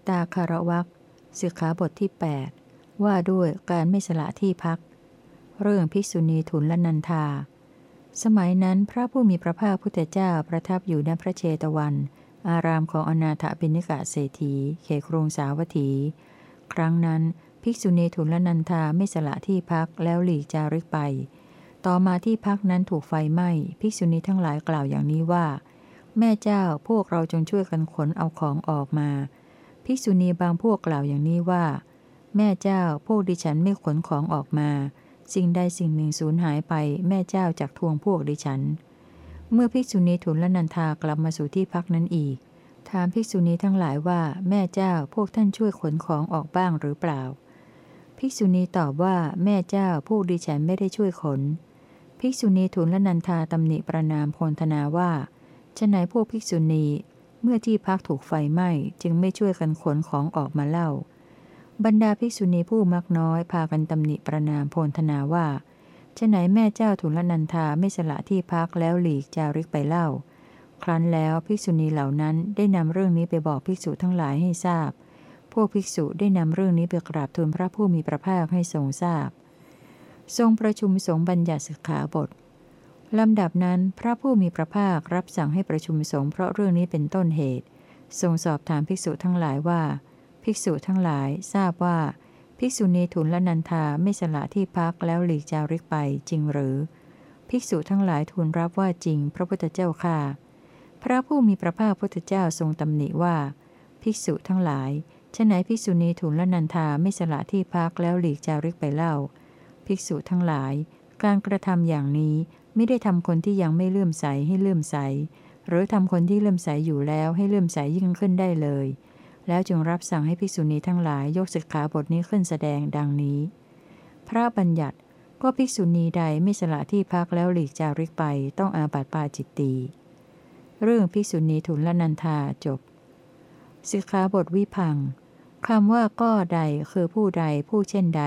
ตตาคารวักสิกขาบทที่ 8 ว่าด้วยการไม่สละที่พัก เรื่องภิกษุณีทุนละนันทา สมัยนั้นพระผู้มีพระภาคพุทธเจ้าประทับอยู่ณพระเชตวัน อารามของอนาถบิณิกะเศรษฐีเขครงสาวัตถี ครั้งนั้นภิกษุณีทุนละนันทาไม่สละที่พักแล้วหลีกจาริกไป ต่อมาที่พักนั้นถูกไฟไหม้ภิกษุณีทั้งหลายกล่าวอย่างนี้ว่า แม่เจ้าพวกเราจงช่วยกันขนเอาของออกมา ภิกษุณีบางพวกกล่าวอย่างนี้ว่า แม่เจ้าพวกดิฉันไม่ขนของออกมา สิ่งใดสิ่งหนึ่งสูญหายไป แม่เจ้าจากทวงพวกดิฉัน เมื่อภิกษุณีทุนละนันทากลับมาสู่ที่พักนั้นอีก ถามภิกษุณีทั้งหลายว่าแม่เจ้าพวกท่านช่วยขนของออกบ้างหรือเปล่า ภิกษุณีตอบว่าแม่เจ้าพวกดิฉันไม่ได้ช่วยขน ภิกษุณีทุนละนันทาตำหนิประนามพลธนาว่าฉะไหนพวกภิกษุณี เมื่อที่พักถูกไฟไหม้จึงไม่ช่วยกันขนของออกมาเล่า บรรดาภิกษุณีผู้มักน้อยพากันตำหนิประนามโพลธนาว่าฉไหนแม่เจ้าทุลนันทาไม่สละที่พักแล้วหลีกจาริกไปเล่า ครั้นแล้วภิกษุณีเหล่านั้นได้นำเรื่องนี้ไปบอกภิกษุทั้งหลายให้ทราบ พวกภิกษุได้นำเรื่องนี้ไปกราบทูลพระผู้มีพระภาคให้ทรงทราบ ทรงประชุมสงฆ์บัญญัติสิกขาบท ลำดับนั้นพระผู้มีพระภาครับสั่งให้ประชุมสงฆ์เพราะเรื่องนี้เป็นต้นเหตุ ทรงสอบถามภิกษุทั้งหลายว่า ภิกษุทั้งหลายทราบว่า ภิกษุณีทุนละนันทาไม่สละที่พักแล้วหลีกจาริกไปจริงหรือ ภิกษุทั้งหลายทูลรับว่าจริง พระพุทธเจ้าค่ะ พระผู้มีพระภาคพุทธเจ้าทรงตำหนิว่า ภิกษุทั้งหลายฉไหนภิกษุณีทุนละนันทาไม่สละที่พักแล้วหลีกจาริกไปเล่า ภิกษุทั้งหลาย การกระทำอย่างนี้ ไม่ได้ทำคนที่ยังไม่เลื่อมใสให้เลื่อมใส หรือทำคนที่เลื่อมใสอยู่แล้วให้เลื่อมใสยิ่งขึ้นได้เลย แล้วจึงรับสั่งให้ภิกษุณีทั้งหลายยกสิกขาบทนี้ขึ้นแสดงดังนี้ พระบัญญัติก็ภิกษุณีใดไม่สละที่พักแล้วหลีกจาริกไปต้องอาบัติปาจิตตีเรื่องภิกษุณีทุนละนันทาจบสิกขาบทวิพังคำว่าก็ใดคือผู้ใดผู้เช่นใด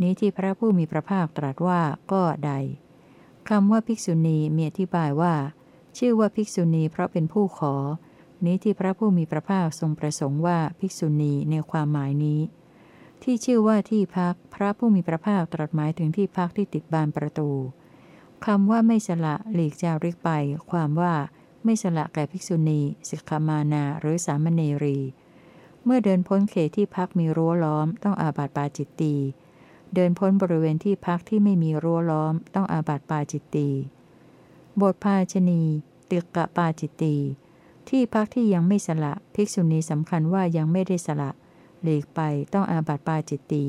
นี้ที่พระผู้มีพระภาคตรัสว่าก็ใด คำว่าภิกษุณีมีอธิบายว่า ชื่อว่าภิกษุณีเพราะเป็นผู้ขอ นี้ที่พระผู้มีพระภาคทรงประสงค์ว่าภิกษุณีในความหมายนี้ ที่ชื่อว่าที่พักพระผู้มีพระภาคตรัสหมายถึงที่พักที่ติดบานประตูคำว่าไม่สละหลีกจาริกไป ความว่าไม่สละแก่ภิกษุณีสิกขามานาหรือสามเณรี เมื่อเดินพ้นเขตที่พักมีรั้วล้อมต้องอาบัติปาจิตตี เดินพ้นบริเวณที่พักที่ไม่มีรั้วล้อม ต้องอาบัติปาจิตตีบทภาชนีตึกกะปาจิตตีที่พักที่ยังไม่สละภิกษุณีสำคัญว่ายังไม่ได้สละหลีกไปต้องอาบัติปาจิตตี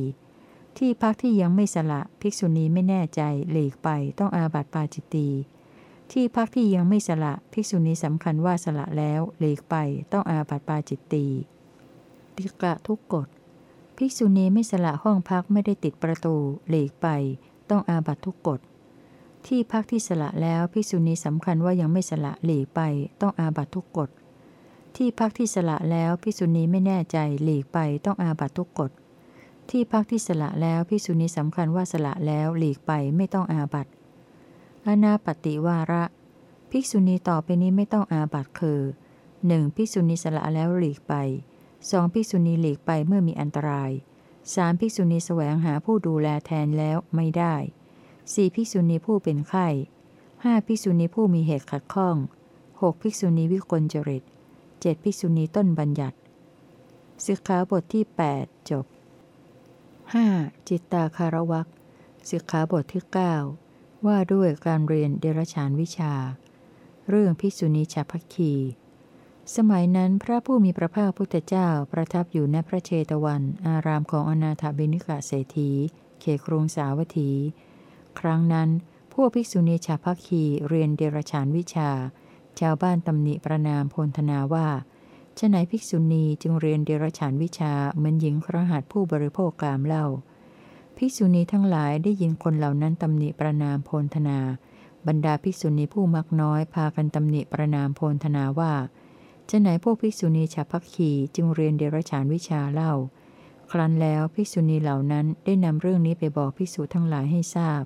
ที่พักที่ยังไม่สละภิกษุณีไม่แน่ใจหลีกไปต้องอาบัติปาจิตตีที่พักที่ยังไม่สละภิกษุณีสำคัญว่าสละแล้วหลีกไปต้องอาบัติปาจิตตีติกะทุกกฎ ภิกษุณีไม่สละห้องพักไม่ได้ติดประตูหลีกไป ต้องอาบัตทุกกฎ ที่พักที่สละแล้วภิกษุณีสำคัญว่ายังไม่สละหลีกไป ต้องอาบัตทุกกฎ ที่พักที่สละแล้วภิกษุณีไม่แน่ใจหลีกไปต้องอาบัตทุกกฎ ที่พักที่สละแล้วภิกษุณีสำคัญว่าสละแล้วหลีกไปไม่ต้องอาบัตอนาปฏิวาระ ภิกษุณีต่อไปนี้ไม่ต้องอาบัตคือ 1. ภิกษุณีสละแล้วหลีกไป สองภิกษุณีหลีกไปเมื่อมีอันตรายสามภิกษุณีแสวงหาผู้ดูแลแทนแล้วไม่ได้สี่ภิกษุณีผู้เป็นไข้ห้าภิกษุณีผู้มีเหตุขัดข้องหกภิกษุณีวิกลจริตเจ็ดภิกษุณีต้นบัญญัติสิกขาบทที่ 8 จบ 5. จิตตาคารวักสิกขาบทที่ 9 ว่าด้วยการเรียนเดรฉานวิชา เรื่องภิกษุณีชาพักคี สมัยนั้นพระผู้มีพระภาคพุทธเจ้าประทับอยู่ณพระเชตวัน อารามของอนาถบิณิกาเศรษฐี เขครุงสาวัตถี ครั้งนั้น พวกภิกษุณีชาพักคีเรียนเดรฉานวิชา ชาวบ้านตำหนิประนามพลธนาว่าฉไหนภิกษุณีจึงเรียนเดรฉานวิชาเหมือนหญิงครหัสผู้บริโภคกามเล่า ภิกษุณีทั้งหลายได้ยินคนเหล่านั้นตำหนิประนามพลธนา บรรดาภิกษุณีผู้มักน้อยพากันตำหนิประนามพลธนาว่า จะไหนพวกภิกษุณีชาวพักขีจึงเรียนเดรัจฉานวิชาเล่า ครั้นแล้วภิกษุณีเหล่านั้นได้นำเรื่องนี้ไปบอกภิกษุทั้งหลายให้ทราบ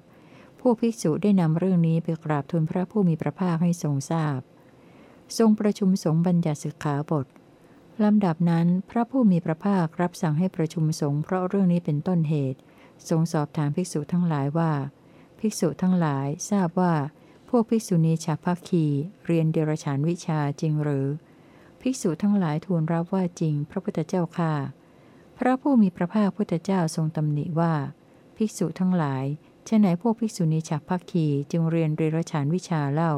พวกภิกษุได้นำเรื่องนี้ไปกราบทูลพระผู้มีพระภาคให้ทรงทราบ ทรงประชุมสงฆ์บัญญัติสิกขาบทลำดับนั้นพระผู้มีพระภาครับสั่งให้ประชุมสงฆ์เพราะเรื่องนี้เป็นต้นเหตุ ทรงสอบถามภิกษุทั้งหลายว่า ภิกษุทั้งหลายทราบว่า พวกภิกษุณีชาพักคีเรียนเดรฉานวิชาจริงหรือ ภิกษุทั้งหลายทูลรับว่าจริง พระพุทธเจ้าค่ะ พระผู้มีพระภาคพุทธเจ้าทรงตำหนิว่า ภิกษุทั้งหลายฉะไหนพวกภิกษุณีฉักพักคีจึงเรียนเดรฉานวิชาเล่า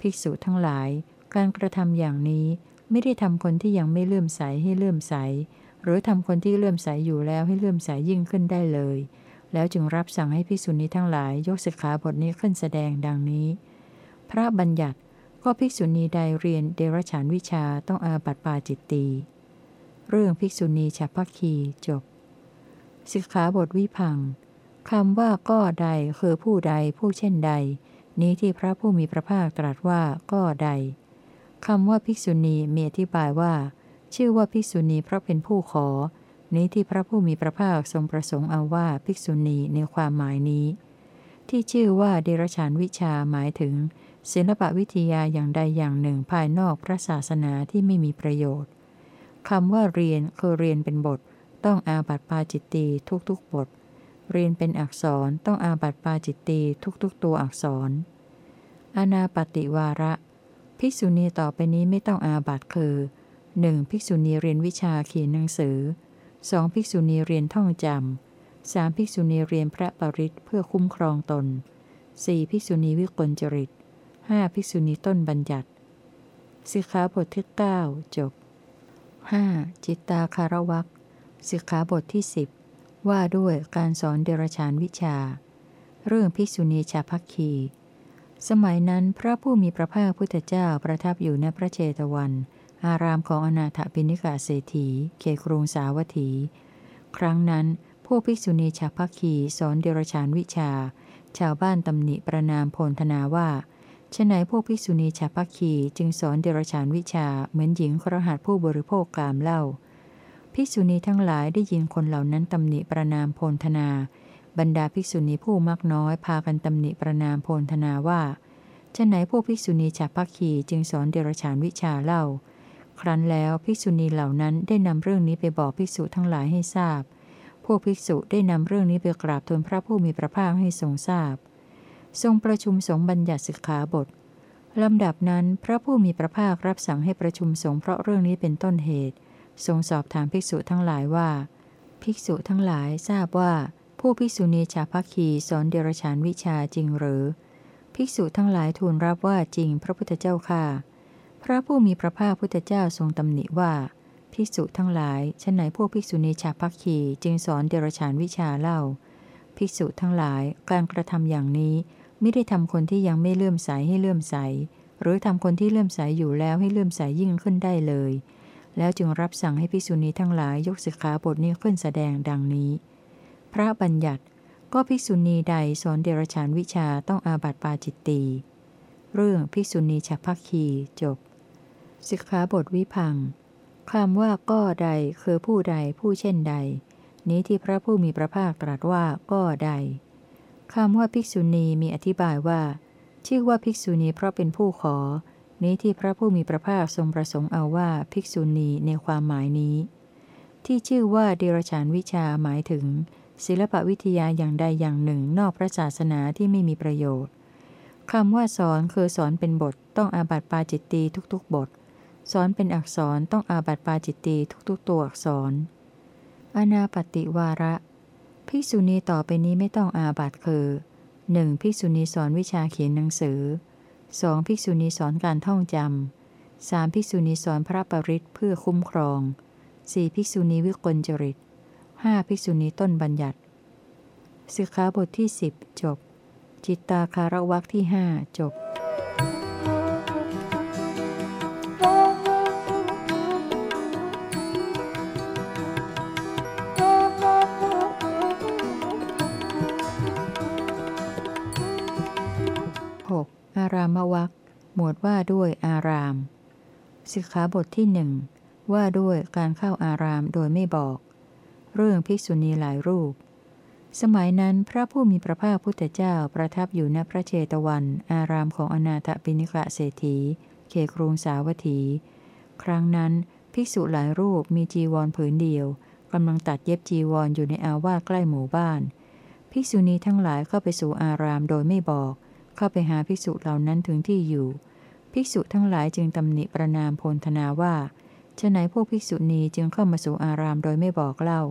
ภิกษุทั้งหลาย การกระทำอย่างนี้ไม่ได้ทำคนที่ยังไม่เลื่อมใสให้เลื่อมใส หรือทำคนที่เลื่อมใสอยู่แล้วให้เลื่อมใสยิ่งขึ้นได้เลย แล้วจึงรับสั่งให้ภิกษุณีทั้งหลายยกสิกขาบทนี้ขึ้นแสดงดังนี้ พระบัญญัติ ก็ภิกษุณีใดเรียนเดรฉานวิชาต้องอาบัติปาจิตตี เรื่องภิกษุณีฉัพักคีจบสิกขาบทวิพังคำว่าก็ใดคือผู้ใดผู้เช่นใด นี้ที่พระผู้มีพระภาคตรัสว่าก็ใดคำว่าภิกษุณีมีอธิบายว่า ชื่อว่าภิกษุณีเพราะเป็นผู้ขอ นี้ที่พระผู้มีพระภาคทรงประสงค์เอาว่าภิกษุณีในความหมายนี้ ที่ชื่อว่าเดรชานวิชาหมายถึง ศิลปวิทยาอย่างใดอย่างหนึ่งภายนอกพระศาสนาที่ไม่มีประโยชน์คำว่าเรียนคือเรียนเป็นบท ต้องอาบัติปาจิตตีทุกๆบท เรียนเป็นอักษรต้องอาบัติปาจิตตีทุกๆ ตัวอักษร อนาปติวาระ ภิกษุณีต่อไปนี้ไม่ต้องอาบัตคือ 1. ภิกษุณีเรียนวิชาเขียนหนังสือ 2. ภิกษุณีเรียนท่องจำ 3. ภิกษุณีเรียนพระปริตเพื่อคุ้มครองตน 4. ภิกษุณีวิกลจริต 5. ภิกษุณีต้นบัญญัติสิกขาบทที่ 9 จบ 5. จิตตาคารวักสิกขาบทที่ 10 ว่าด้วยการสอนเดรชานวิชา เรื่องภิกษุณีชาพักคี สมัยนั้นพระผู้มีพระภาคพุทธเจ้าประทับอยู่ในพระเจตวัน อารามของอนาถปิณิกาเศรษฐีเขครุงสาวัตถี ครั้งนั้นพวกภิกษุณีชาพักคีสอนเดรชานวิชา ชาวบ้านตำหนิประนามโพลธนาว่า ไฉนพวกภิกษุณีฉัพพัคคีย์จึงสอนเดรัจฉานวิชาเหมือนหญิงคฤหัสถ์ผู้บริโภคกามเล่า ภิกษุณีทั้งหลายได้ยินคนเหล่านั้นตำหนิประณามโพนทะนา บรรดาภิกษุณีผู้มักน้อยพากันตำหนิประณามโพนทะนาว่าไฉนพวกภิกษุณีฉัพพัคคีย์จึงสอนเดรัจฉานวิชาเล่า ครั้นแล้วภิกษุณีเหล่านั้นได้นำเรื่องนี้ไปบอกภิกษุทั้งหลายให้ทราบ พวกภิกษุได้นำเรื่องนี้ไปกราบทูลพระผู้มีพระภาคให้ทรงทราบ ทรงประชุมสงฆ์บัญญัติสิกขาบทลำดับนั้นพระผู้มีพระภาครับสั่งให้ประชุมสงฆ์เพราะเรื่องนี้เป็นต้นเหตุ ทรงสอบถามภิกษุทั้งหลายว่า ภิกษุทั้งหลายทราบว่า ผู้ภิกษุณีชาพักคีสอนเดรชานวิชาจริงหรือ ภิกษุทั้งหลายทูลรับว่าจริงพระพุทธเจ้าค่ะ พระผู้มีพระภาคพุทธเจ้าทรงตำหนิว่า ภิกษุทั้งหลายฉนไหนพวกภิกษุณีชาพักคีจึงสอนเดรชานวิชาเล่า ภิกษุทั้งหลายการกระทำอย่างนี้ ไม่ได้ทำคนที่ยังไม่เลื่อมใสให้เลื่อมใส หรือทำคนที่เลื่อมใสอยู่แล้วให้เลื่อมใสยิ่งขึ้นได้เลย แล้วจึงรับสั่งให้ภิกษุณีทั้งหลายยกสิกขาบทนี้ขึ้นแสดงดังนี้ พระบัญญัติก็ภิกษุณีใดสอนเดรชานวิชาต้องอาบัติปาจิตตีเรื่องภิกษุณีฉัพักคีจบสิกขาบทวิพังคำว่าก็ใดคือผู้ใดผู้เช่นใด นี้ที่พระผู้มีพระภาคตรัสว่าก็ใด คำว่าภิกษุณีมีอธิบายว่า ชื่อว่าภิกษุณีเพราะเป็นผู้ขอ นี้ที่พระผู้มีพระภาคทรงประสงค์เอาว่าภิกษุณีในความหมายนี้ ที่ชื่อว่าเดรชานวิชาหมายถึง ศิลปวิทยาอย่างใดอย่างหนึ่งนอกพระศาสนาที่ไม่มีประโยชน์คำว่าสอนคือสอนเป็นบทต้องอาบัติปาจิตตีทุกๆ บท สอนเป็นอักษรต้องอาบัติปาจิตตีทุกๆ ตัวอักษร อนาปฏิวาระ ภิกษุณีต่อไปนี้ไม่ต้องอาบัตคือ 1. ภิกษุณีสอนวิชาเขียนหนังสือ 2. ภิกษุณีสอนการท่องจำ 3. ภิกษุณีสอนพระปริตเพื่อคุ้มครอง 4. ภิกษุณีวิกลจริตห้าภิกษุณีต้นบัญญัติสิกขาบทที่สิบจบ จิตตาคารวักที่ห้าจบ มวักหมวดว่าด้วยอาราม สิกขาบทที่หนึ่งว่าด้วยการเข้าอารามโดยไม่บอก เรื่องภิกษุณีหลายรูป สมัยนั้นพระผู้มีพระภาคพุทธเจ้าประทับอยู่ณพระเชตวัน อารามของอนาถปิณิกะเศรษฐีเขครุงสาวัตถี ครั้งนั้นภิกษุหลายรูปมีจีวรผืนเดียวกำลังตัดเย็บจีวรออยู่ในอาวาสใกล้หมู่บ้าน ภิกษุณีทั้งหลายเข้าไปสู่อารามโดยไม่บอก เข้าไปหาภิกษุเหล่านั้นถึงที่อยู่ ภิกษุทั้งหลายจึงตำหนิประนามโพลธนาว่าฉะไหนพวกภิกษุณีจึงเข้ามาสู่อารามโดยไม่บอกเล่า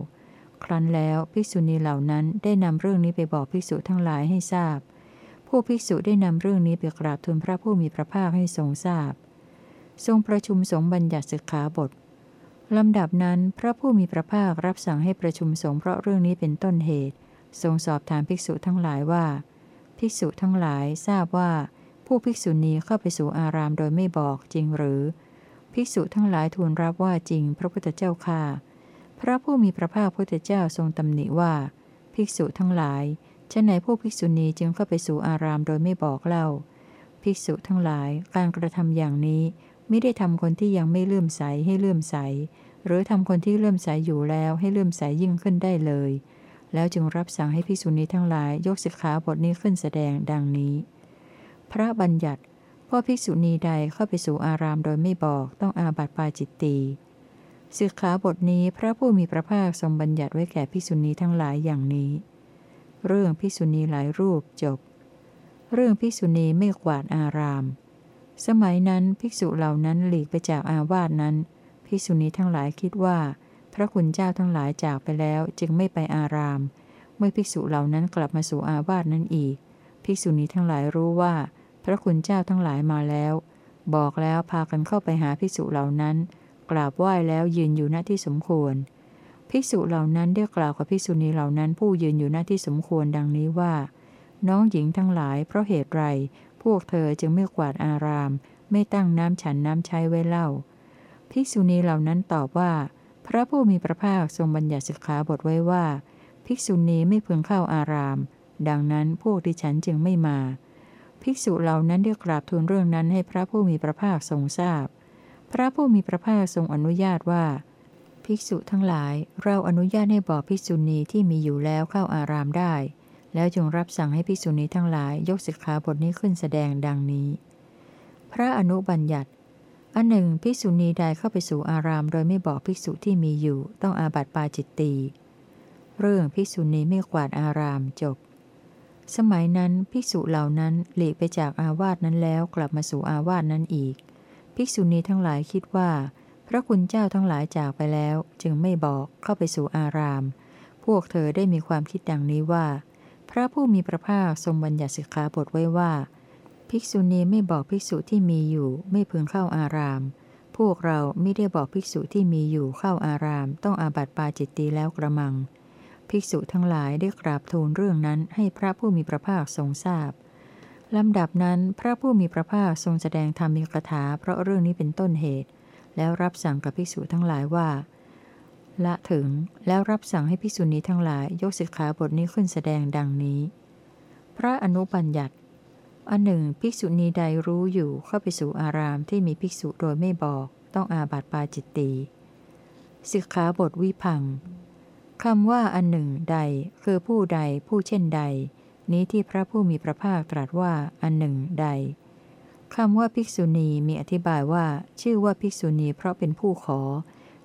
ครั้นแล้วภิกษุณีเหล่านั้นได้นำเรื่องนี้ไปบอกภิกษุทั้งหลายให้ทราบ พวกภิกษุได้นำเรื่องนี้ไปกราบทูลพระผู้มีพระภาคให้ทรงทราบ ทรงประชุมสงฆ์บัญญัติสิกขาบทลำดับนั้นพระผู้มีพระภาครับสั่งให้ประชุมสงฆ์เพราะเรื่องนี้เป็นต้นเหตุ ทรงสอบถามภิกษุทั้งหลายว่า ภิกษุทั้งหลายทราบว่า ผู้ภิกษุณีเข้าไปสู่อารามโดยไม่บอกจริงหรือ ภิกษุทั้งหลายทูลรับว่าจริงพระพุทธเจ้าค่าพระผู้มีพระภาคพุทธเจ้าทรงตำหนิว่า ภิกษุทั้งหลายฉะไหนผู้ภิกษุณีจึงเข้าไปสู่อารามโดยไม่บอกเล่า ภิกษุทั้งหลายการกระทำอย่างนี้ไม่ได้ทำคนที่ยังไม่เลื่อมใสให้เลื่อมใส หรือทำคนที่เลื่อมใสอยู่แล้วให้เลื่อมใสยิ่งขึ้นได้เลย แล้วจึงรับสั่งให้ภิกษุณีทั้งหลายยกสิกขาบทนี้ขึ้นแสดงดังนี้ พระบัญญัติพ่อภิกษุณีใดเข้าไปสู่อารามโดยไม่บอกต้องอาบัติปาจิตตีสิกขาบทนี้พระผู้มีพระภาคทรงบัญญัติไว้แก่ภิกษุณีทั้งหลายอย่างนี้ เรื่องภิกษุณีหลายรูปจบ เรื่องภิกษุณีไม่กวาดอาราม สมัยนั้นภิกษุเหล่านั้นหลีกไปจากอาวาสนั้นภิกษุณีทั้งหลายคิดว่า พระคุณเจ้าทั้งหลายจากไปแล้วจึงไม่ไปอาราม เมื่อภิกษุเหล่านั้นกลับมาสู่อาวาสนั้นอีก ภิกษุณีทั้งหลายรู้ว่า พระคุณเจ้าทั้งหลายมาแล้ว บอกแล้วพากันเข้าไปหาภิกษุเหล่านั้น กราบไหว้แล้วยืนอยู่หน้าที่สมควร ภิกษุเหล่านั้นได้กล่าวกับภิกษุณีเหล่านั้นผู้ยืนอยู่หน้าที่สมควรดังนี้ว่า น้องหญิงทั้งหลายเพราะเหตุไรวกเธอจึงไม่กวาดอาราม ไม่ตั้งน้ำฉันน้ำใช้ไว้เล่า ภิกษุณีเหล่านั้นตอบว่า พระผู้มีพระภาคทรงบัญญัติสิกขาบทไว้ว่า ภิกษุณีไม่พึงเข้าอาราม ดังนั้นพวกดิฉันจึงไม่มา ภิกษุเหล่านั้นได้กราบทูลเรื่องนั้นให้พระผู้มีพระภาคทรงทราบพพระผู้มีพระภาคทรงอนุญาตว่า ภิกษุทั้งหลายเราอนุญาตให้บอกภิกษุณีที่มีอยู่แล้วเข้าอารามได้ แล้วจึงรับสั่งให้ภิกษุณีทั้งหลายยกสิกขาบทนี้ขึ้นแสดงดังนี้ พระอนุบัญญัติ อันหนึ่ง ภิกษุณีใดเข้าไปสู่อาราม โดยไม่บอกภิกษุที่มีอยู่ ต้องอาบัติปาจิตตี เรื่องภิกษุณีไม่กวาดอารามจบ สมัยนั้นภิกษุเหล่านั้นหลีกไปจากอาวาสนั้นแล้วกลับมาสู่อาวาสนั้นอีก ภิกษุณีทั้งหลายคิดว่า พระคุณเจ้าทั้งหลายจากไปแล้ว จึงไม่บอกเข้าไปสู่อาราม พวกเธอได้มีความคิดดังนี้ว่า พระผู้มีพระภาคทรงบัญญัติสิกขาบทไว้ว่า ภิกษุณีไม่บอกภิกษุที่มีอยู่ไม่พึงเข้าอาราม พวกเราไม่ได้บอกภิกษุที่มีอยู่เข้าอาราม ต้องอาบัติปาจิตตีแล้วกระมัง ภิกษุทั้งหลายได้กราบทูลเรื่องนั้นให้พระผู้มีพระภาคทรงทราบลำดับนั้นพระผู้มีพระภาคทรงแสดงธรรมีกถาเพราะเรื่องนี้เป็นต้นเหตุ แล้วรับสั่งกับภิกษุทั้งหลายว่า ละถึงแล้วรับสั่งให้ภิกษุณีทั้งหลายยกสิกขาบทนี้ขึ้นแสดงดังนี้ พระอนุบัญญัติ อันหนึ่ง ภิกษุณีใดรู้อยู่เข้าไปสู่อารามที่มีภิกษุโดยไม่บอกต้องอาบัติปาจิตตีสิกขาบทวิพังคำว่าอันหนึ่งใดคือผู้ใดผู้เช่นใด นี้ที่พระผู้มีพระภาคตรัสว่าอันหนึ่งใดคำว่าภิกษุณีมีอธิบายว่า ชื่อว่าภิกษุณีเพราะเป็นผู้ขอ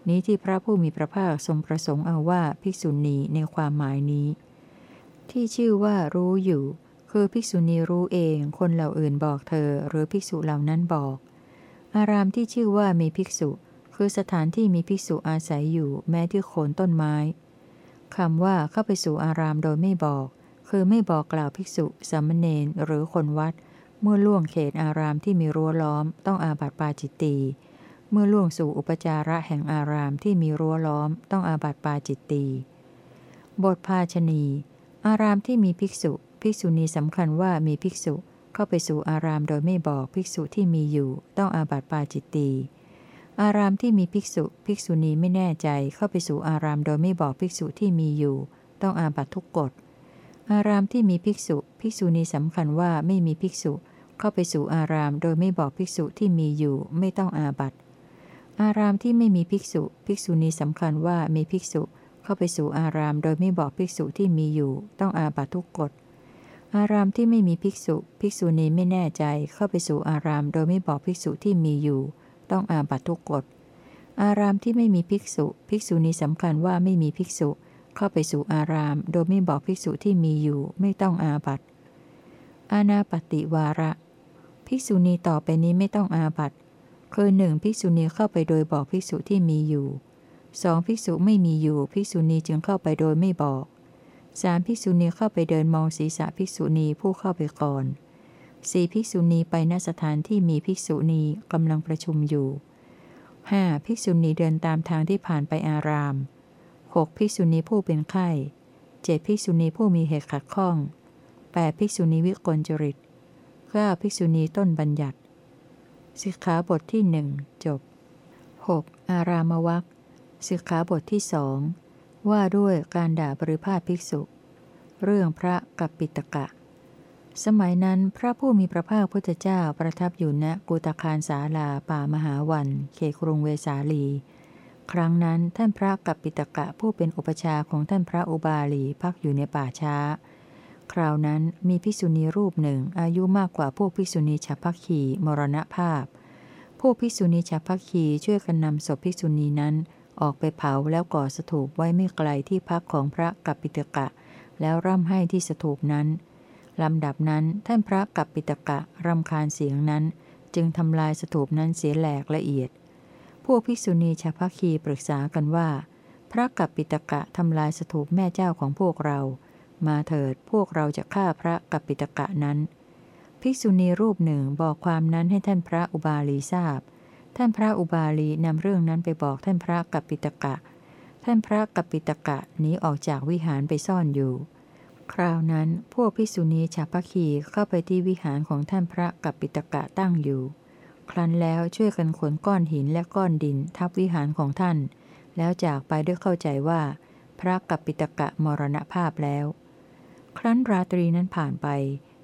นี้ที่พระผู้มีพระภาคทรงประสงค์เอาว่าภิกษุณีในความหมายนี้ ที่ชื่อว่ารู้อยู่ คือภิกษุณีรู้เองคนเหล่าอื่นบอกเธอ หรือภิกษุเหล่านั้นบอก อารามที่ชื่อว่ามีภิกษุ คือสถานที่มีภิกษุอาศัยอยู่แม้ที่โคนต้นไม้คำว่าเข้าไปสู่อารามโดยไม่บอก คือไม่บอกกล่าวภิกษุสามเณรหรือคนวัด เมื่อล่วงเขตอารามที่มีรั้วล้อม ต้องอาบัติปาจิตตีเมื่อล่วงสู่อุปจาระแห่งอารามที่มีรั้วล้อม ต้องอาบัติปาจิตตีบทภาชนี อารามที่มีภิกษุ ภิกษุณีสำคัญว่ามีภิกษุเข้าไปสู่อารามโดยไม่บอกภิกษุที่มีอยู่ ต้องอาบัติปาจิตตีอารามที่มีภิกษุ ภิกษุณีไม่แน่ใจเข้าไปสู่อารามโดยไม่บอกภิกษุที่มีอยู่ ต้องอาบัติทุกกฎ อารามที่มีภิกษุ ภิกษุณีสำคัญว่าไม่มีภิกษุ เข้าไปสู่อารามโดยไม่บอกภิกษุที่มีอยู่ ไม่ต้องอาบัติ อารามที่ไม่มีภิกษุ ภิกษุณีสำคัญว่ามีภิกษุ เข้าไปสู่อารามโดยไม่บอกภิกษุที่มีอยู่ ต้องอาบัตทุกกฎ อารามที่ไม่มีภิกษุ ภิกษุณีไม่แน่ใจเข้าไปสู่อารามโดยไม่บอกภิกษุที่มีอยู่ ต้องอาบัตทุกกฎ อารามที่ไม่มีภิกษุ ภิกษุณีสำคัญว่าไม่มีภิกษุ เข้าไปสู่อาราม โดยไม่บอกภิกษุที่มีอยู่ ไม่ต้องอาบัตอาณาปฏิวาระ ภิกษุณีต่อไปนี้ไม่ต้องอาบัตคือหนึ่งภิกษุณีเข้าไปโดยบอกภิกษุที่มีอยู่สองภิกษุไม่มีอยู่ ภิกษุณีจึงเข้าไปโดยไม่บอก สามภิกษุณีเข้าไปเดินมองศีรษะภิกษุณีผู้เข้าไปก่อนสี่ภิกษุณีไปณสถานที่มีภิกษุณีกำลังประชุมอยู่ห้าภิกษุณีเดินตามทางที่ผ่านไปอารามหกภิกษุณีผู้เป็นไข้เจ็ดภิกษุณีผู้มีเหตุขัดข้องแปดภิกษุณีวิกลจริตเก้าภิกษุณีต้นบัญญัติ สิกขาบทที่หนึ่งจบ 6. อารามวัคสิกขาบทที่สอง ว่าด้วยการด่าบริพาทภิกษุ เรื่องพระกัปปิตกะ สมัยนั้นพระผู้มีพระภาคพุทธเจ้าประทับอยู่ณกุตคารสาลาป่ามหาวัน เขครุงเวสาลี ครั้งนั้นท่านพระกัปปิตกะผู้เป็นอุปชาของท่านพระอุบาลีพักอยู่ในป่าช้า คราวนั้นมีภิกษุณีรูปหนึ่งอายุมากกว่าพวกภิกษุณีฉัพพคีมรณภาพ พวกภิกษุณีฉัพพคีช่วยกันนำศพภิกษุณีนั้น ออกไปเผาแล้วก่อสถูปไว้ไม่ไกลที่พักของพระกัปปิตกะ แล้วร่ำให้ที่สถูปนั้นลำดับนั้นท่านพระกัปปิตกะรำคาญเสียงนั้น จึงทำลายสถูปนั้นเสียแหลกละเอียด พวกภิกษุณีชาวพัคีปรึกษากันว่า พระกัปปิตกะทำลายสถูปแม่เจ้าของพวกเรา มาเถิดพวกเราจะฆ่าพระกัปปิตกะนั้น ภิกษุณีรูปหนึ่งบอกความนั้นให้ท่านพระอุบาลีทราบ ท่านพระอุบาลีนำเรื่องนั้นไปบอกท่านพระกัปปิตกะ ท่านพระกัปปิตกะหนีออกจากวิหารไปซ่อนอยู่ คราวนั้นพวกพิสุณีชาพคีเข้าไปที่วิหารของท่านพระกัปปิตกะตั้งอยู่ ครั้นแล้วช่วยกันขนก้อนหินและก้อนดินทับวิหารของท่าน แล้วจากไปด้วยเข้าใจว่า พระกัปปิตกะมรณภาพแล้ว ครั้นราตรีนั้นผ่านไป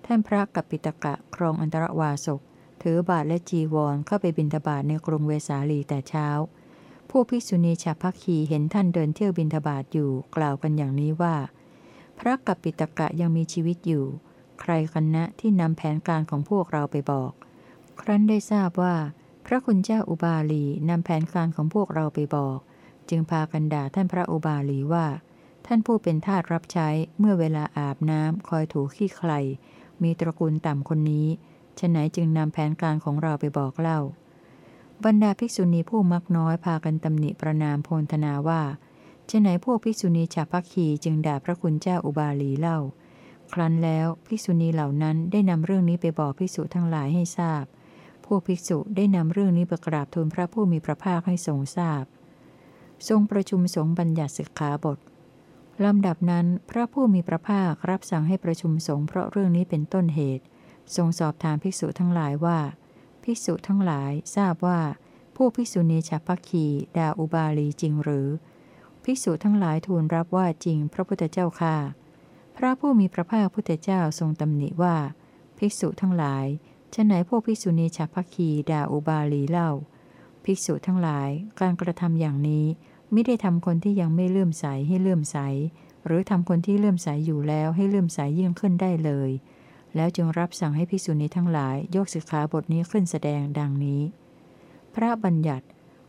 ท่านพระกัปปิตกะครองอันตรวาสก ถือบาทและจีวรเข้าไปบินทบาทในกรุงเวสาลีแต่เช้า พวกภิกษุณีชาพักคีเห็นท่านเดินเที่ยวบินทบาทอยู่กล่าวกันอย่างนี้ว่า พระกัปปิตกะยังมีชีวิตอยู่ ใครกันนะที่นำแผนการของพวกเราไปบอก ครั้นได้ทราบว่า พระคุณเจ้าอุบาลีนำแผนการของพวกเราไปบอก จึงพากันด่าท่านพระอุบาลีว่า ท่านผู้เป็นทาสรับใช้เมื่อเวลาอาบน้ำคอยถูขี้ใครมีตระกูลต่ำคนนี้ ฉะไหนจึงนำแผนการของเราไปบอกเล่า บรรดาภิกษุณีผู้มักน้อยพากันตำหนิประนามโพลธนาว่าฉะไหนพวกภิกษุณีชาพักคีจึงด่าพระคุณเจ้าอุบาลีเล่า ครั้นแล้วภิกษุณีเหล่านั้นได้นำเรื่องนี้ไปบอกภิกษุทั้งหลายให้ทราบ พวกภิกษุได้นำเรื่องนี้ไปกราบทูลพระผู้มีพระภาคให้ทรงทราบ ทรงประชุมสงฆ์บัญญัติสิกขาบทลำดับนั้น พระผู้มีพระภาครับสั่งให้ประชุมสงฆ์เพราะเรื่องนี้เป็นต้นเหตุ ทรงสอบถามภิกษุทั้งหลายว่า ภิกษุทั้งหลายทราบว่า ผู้ภิกษุณีฉัพพคีดาอุบาลีจริงหรือ ภิกษุทั้งหลายทูลรับว่าจริงพระพุทธเจ้าค่ะ พระผู้มีพระภาคพุทธเจ้าทรงตำหนิว่า ภิกษุทั้งหลายฉะไหนพวกภิกษุณีฉัพพคีดาอุบาลีเล่า ภิกษุทั้งหลายการกระทำอย่างนี้ไม่ได้ทำคนที่ยังไม่เลื่อมใสให้เลื่อมใส หรือทำคนที่เลื่อมใสอยู่แล้วให้เลื่อมใสยิ่งขึ้นได้เลย แล้วจึงรับสั่งให้ภิกษุณีทั้งหลายยกสิกขาบทนี้ขึ้นแสดงดังนี้ พระบัญญัติ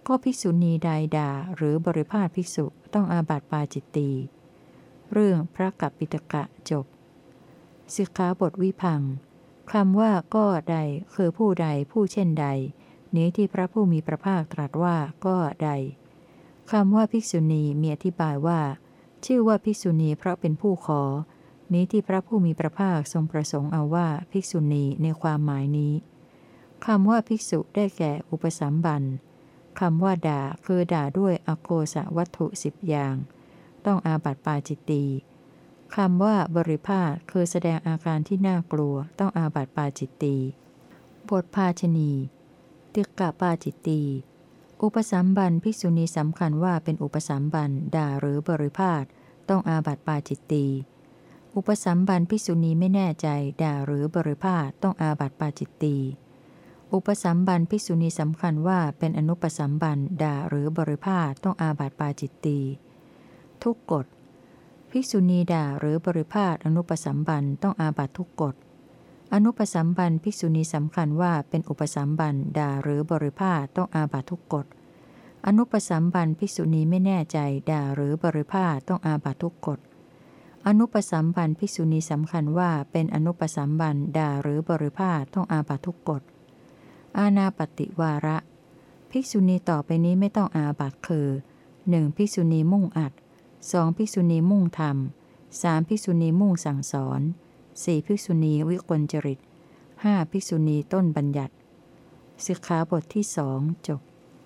ก็ภิกษุณีใดด่าหรือบริพาทภิกษุต้องอาบัติปาจิตตีเรื่องพระกัปปิตกะจบสิกขาบทวิพังคำว่าก็ใดคือผู้ใดผู้เช่นใด นี้ที่พระผู้มีพระภาคตรัสว่าก็ใดคำว่าภิกษุณีมีอธิบายว่า ชื่อว่าภิกษุณีเพราะเป็นผู้ขอ นี้ที่พระผู้มีพระภาคทรงประสงค์เอาว่าภิกษุณีในความหมายนี้คำว่าภิกษุได้แก่อุปสัมบันคำว่าด่าคือด่าด้วยอโกสวัตถุสิบอย่าง ต้องอาบัติปาจิตตีคำว่าบริภาคคือแสดงอาการที่น่ากลัว ต้องอาบัติปาจิตตีบทภาชนี ติกะปาจิตตี อุปสัมบันภิกษุณีสำคัญว่าเป็นอุปสัมบันด่าหรือบริภาคต้องอาบัติปาจิตตี อุปสัมบันภิกษุณีไม่แน่ใจด่าหรือบริพาทต้องอาบัติปาจิตตีอุปสัมบันภิกษุณีสำคัญว่าเป็นอนุปสัมบันด่าหรือบริพาทต้องอาบัติปาจิตตีทุกกฎภิกษุณีด่าหรือบริพาทอนุปสัมบันต้องอาบัติทุกกฎอนุปสัมบันภิกษุณีสำคัญว่าเป็นอุปสัมบันด่าหรือบริพาทต้องอาบัติทุกกฎอนุปสัมบันภิกษุณีไม่แน่ใจด่าหรือบริพาทต้องอาบัตทุกกฎ อนุปสัมบันภิกษุณีสำคัญว่าเป็นอนุปสัมบันด่าหรือบริพาทต้องอาบัตทุกกฎ อาณาปฏิวาระ ภิกษุณีต่อไปนี้ไม่ต้องอาบัตคือ 1. ภิกษุณีมุ่งอัด 2. ภิกษุณีมุ่งธรรม 3. ภิกษุณีมุ่งสั่งสอน 4. ภิกษุณีวิกลจริต 5. ภิกษุณีต้นบัญญัติสิกขาบทที่สองจบ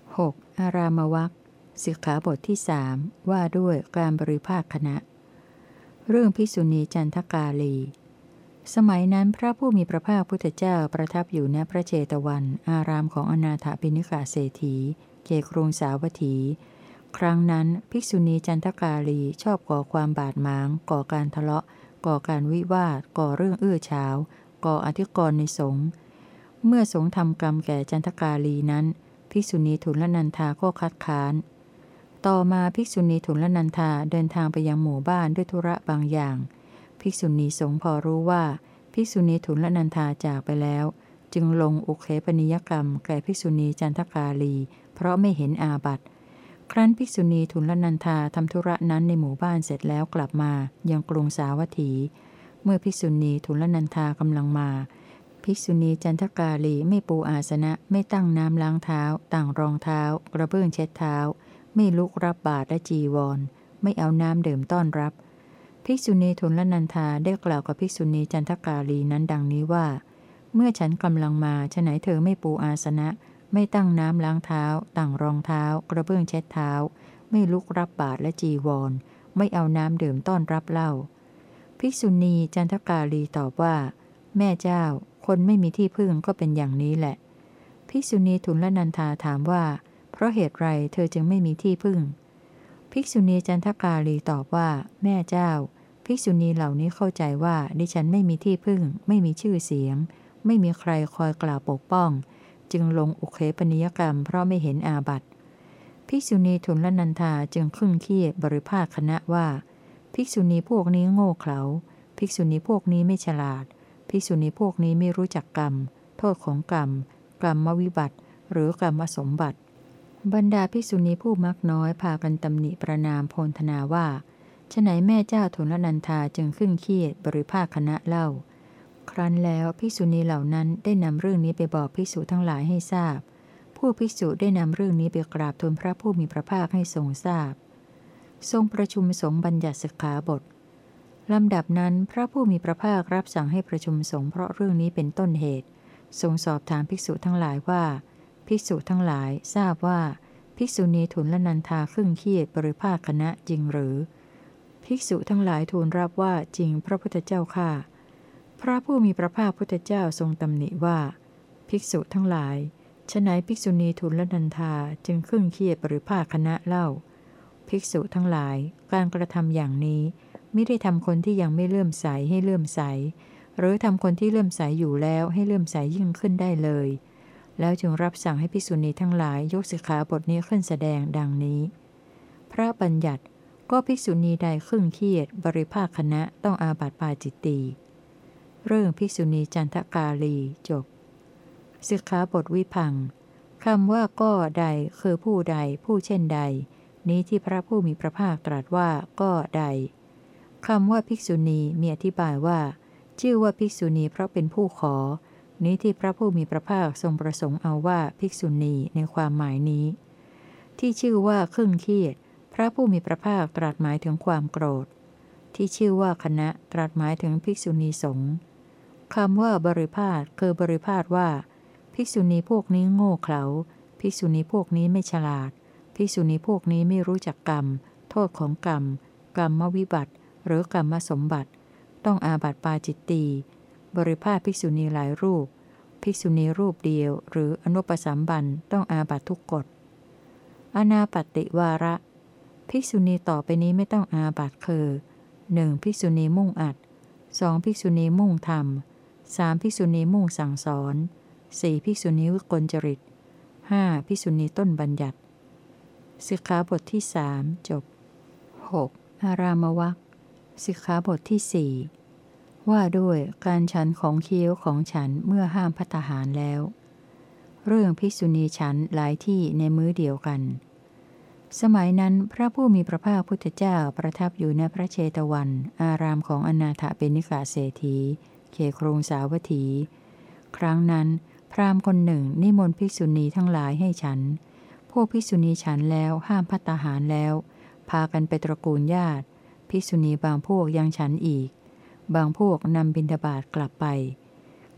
6. อารามวักสิกขาบทที่สว่าด้วยการบริภาคคณะ เรื่องภิกษุณีจันทกาลี สมัยนั้นพระผู้มีพระภาคพุทธเจ้าประทับอยู่ณพระเจตวัน อารามของอนาถปิณิกาเศรษฐีเกกรุงสาวัตถี ครั้งนั้นภิกษุณีจันทกาลีชอบก่อความบาดหมาง ก่อการทะเลาะ ก่อการวิวาท ก่อเรื่องเอื้อเฉาก่ออธิกรณ์ในสงฆ์เมื่อสงฆ์ทำกรรมแก่จันทกาลีนั้น ภิกษุณีทุลนันทาก็คัดค้าน ต่อมาภิกษุณีทุลนันทาเดินทางไปยังหมู่บ้านด้วยธุระบางอย่าง ภิกษุณีสงพอรู้ว่า ภิกษุณีทุลนันทาจากไปแล้ว จึงลงอุเคปนิยกรรม แก่ภิกษุณีจันทกาลี เพราะไม่เห็นอาบัติครั้นภิกษุณีทุลนันทาทำธุระนั้นในหมู่บ้านเสร็จแล้วกลับมายังกรุงสาวัตถี เมื่อภิกษุณีทุลนันทากำลังมา ภิกษุณีจันทกาลีไม่ปูอาสนะไม่ตั้งน้ำล้างเท้า ต่างรองเท้า กระเบื้องเช็ดเท้า ไม่ลุกรับบาตรและจีวร ไม่เอาน้ำดื่มต้อนรับ ภิกษุณีทุนละนันทาได้กล่าวกับภิกษุณีจันทกาลีนั้นดังนี้ว่า เมื่อฉันกำลังมาฉไหนเธอไม่ปูอาสนะ ไม่ตั้งน้ำล้างเท้าต่างรองเท้า กระเบื้องเช็ดเท้า ไม่ลุกรับบาตรและจีวร ไม่เอาน้ำดื่มต้อนรับเล่า ภิกษุณีจันทกาลีตอบว่า แม่เจ้า คนไม่มีที่พึ่งก็เป็นอย่างนี้แหละ ภิกษุณีทุนละนันทาถามว่า ราะเหตุไรเธอจึงไม่มีที่พึ่ง ภิกษุณีจันทกาลีตอบว่า แม่เจ้า ภิกษุณีเหล่านี้เข้าใจว่า ดิฉันไม่มีที่พึ่ง ไม่มีชื่อเสียง ไม่มีใครคอยกล่าวปกป้อง จึงลงอุเคปนิยกรรม เพราะไม่เห็นอาบัติภิกษุณีทุนละนันทาจึงครึ่งเคียบริภาคคณะว่า ภิกษุณีพวกนี้โง่เขลาภิกษุณีพวกนี้ไม่ฉลาด ภิกษุณีพวกนี้ไม่รู้จักกรรม โทษของกรรม กรรมวิบัติ หรือกรรมสมบัติ บรรดาภิกษุณีผู้มักน้อยพากันตำหนิประนามโพลธนาว่าฉไหนแม่เจ้าทุนนันทาจึงขึ้นเคียดบริภาคคณะเล่า ครั้นแล้วภิกษุณีเหล่านั้นได้นำเรื่องนี้ไปบอกภิกษุทั้งหลายให้ทราบ ผู้ภิกษุได้นำเรื่องนี้ไปกราบทูลพระผู้มีพระภาคให้ทรงทราบ ทรงประชุมสงฆ์บัญญัติสิกขาบทลำดับนั้นพระผู้มีพระภาครับสั่งให้ประชุมสงฆ์เพราะเรื่องนี้เป็นต้นเหตุ ทรงสอบถามภิกษุทั้งหลายว่า ภิกษุทั้งหลายทราบว่า ภิกษุณีทุนละนันทาครึ่งเคียดบริภาคณะจริงหรือ ภิกษุทั้งหลายทูลรับว่าจริงพระพุทธเจ้าค่ะ พระผู้มีพระภาคพุทธเจ้าทรงตำหนิว่า ภิกษุทั้งหลายฉนัยภิกษุณีทุนละนันทาจึงครึ่งเคียดบริภาคณะเล่า ภิกษุทั้งหลาย การกระทำอย่างนี้ไม่ได้ทำคนที่ยังไม่เลื่อมใสให้เลื่อมใส หรือทำคนที่เลื่อมใสอยู่แล้วให้เลื่อมใสยิ่งขึ้นได้เลย แล้วจึงรับสั่งให้ภิกษุณีทั้งหลายยกสิกขาบทนี้ขึ้นแสดงดังนี้ พระบัญญัติก็ภิกษุณีใดครึ่งเครียด บริภาคคณะต้องอาบัติปาจิตตีเรื่องภิกษุณีจันทกาลีจบสิกขาบทวิพังคำว่าก็ใดคือผู้ใดผู้เช่นใด นี้ที่พระผู้มีพระภาคตรัสว่าก็ใดคำว่าภิกษุณีมีอธิบายว่า ชื่อว่าภิกษุณีเพราะเป็นผู้ขอ นี้ที่พระผู้มีพระภาคทรงประสงค์เอาว่าภิกษุณีในความหมายนี้ ที่ชื่อว่าครึ่งเครียด พระผู้มีพระภาคตรัสหมายถึงความโกรธ ที่ชื่อว่าคณะตรัสหมายถึงภิกษุณีสงฆ์คำว่าบริพาทคือบริพาทว่า ภิกษุณีพวกนี้โง่เขลาภิกษุณีพวกนี้ไม่ฉลาด ภิกษุณีพวกนี้ไม่รู้จักกรรม โทษของกรรม กรรมวิบัติ หรือกรรมสมบัติ ต้องอาบัติปาจิตตี บริภาภิกษุณีหลายรูป ภิกษุณีรูปเดียว หรืออนุปสัมบันต้องอาบัตทุกกฎ อนาปติวาระ ภิกษุณีต่อไปนี้ไม่ต้องอาบัตคือหนึ่งภิกษุณีมุ่งอัดสองภิกษุณีมุ่งธรรมสามภิกษุณีมุ่งสั่งสอนสี่ภิกษุณีวิกลจริตห้าภิกษุณีต้นบัญญัติสิกขาบทที่สามจบ 6. อารามวัคสิกขาบทที่สี่ ว่าด้วยการฉันของเคี้ยวของฉันเมื่อห้ามพัตหารแล้ว เรื่องภิกษุณีฉันหลายที่ในมื้อเดียวกัน สมัยนั้นพระผู้มีพระภาคพุทธเจ้าประทับอยู่ในพระเชตวัน อารามของอนาถเปนิกาเศรษฐีเขครงสาวัตถี ครั้งนั้น พราหมณ์คนหนึ่งนิมนต์ภิกษุณีทั้งหลายให้ฉัน พวกภิกษุณีฉันแล้วห้ามพัตหารแล้ว พากันไปตระกูลญาติภิกษุณีบางพวกยังฉันอีก บางพวกนำบิณฑบาตกลับไป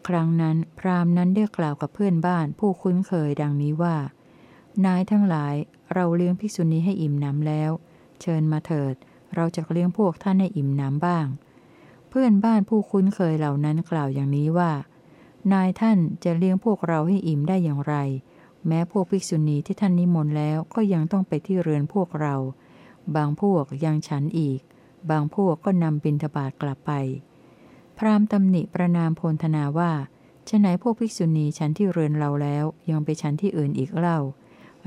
ครั้งนั้นพราหมณ์นั้นได้กล่าวกับเพื่อนบ้านผู้คุ้นเคยดังนี้ว่า นายทั้งหลายเราเลี้ยงภิกษุณีให้อิ่มหนำแล้ว เชิญมาเถิด เราจะเลี้ยงพวกท่านให้อิ่มหนำบ้าง เพื่อนบ้านผู้คุ้นเคยเหล่านั้นกล่าวอย่างนี้ว่า นายท่านจะเลี้ยงพวกเราให้อิ่มได้อย่างไร แม้พวกภิกษุณีที่ท่านนิมนต์แล้วก็ยังต้องไปที่เรือนพวกเรา บางพวกยังฉันอีก บางพวกก็นำบิณฑบาตกลับไป พราหมณ์ตำหนิประนามโพลธนาว่าฉะไหนพวกภิกษุณีฉันที่เรือนเราแล้วยังไปฉันที่อื่นอีกเล่า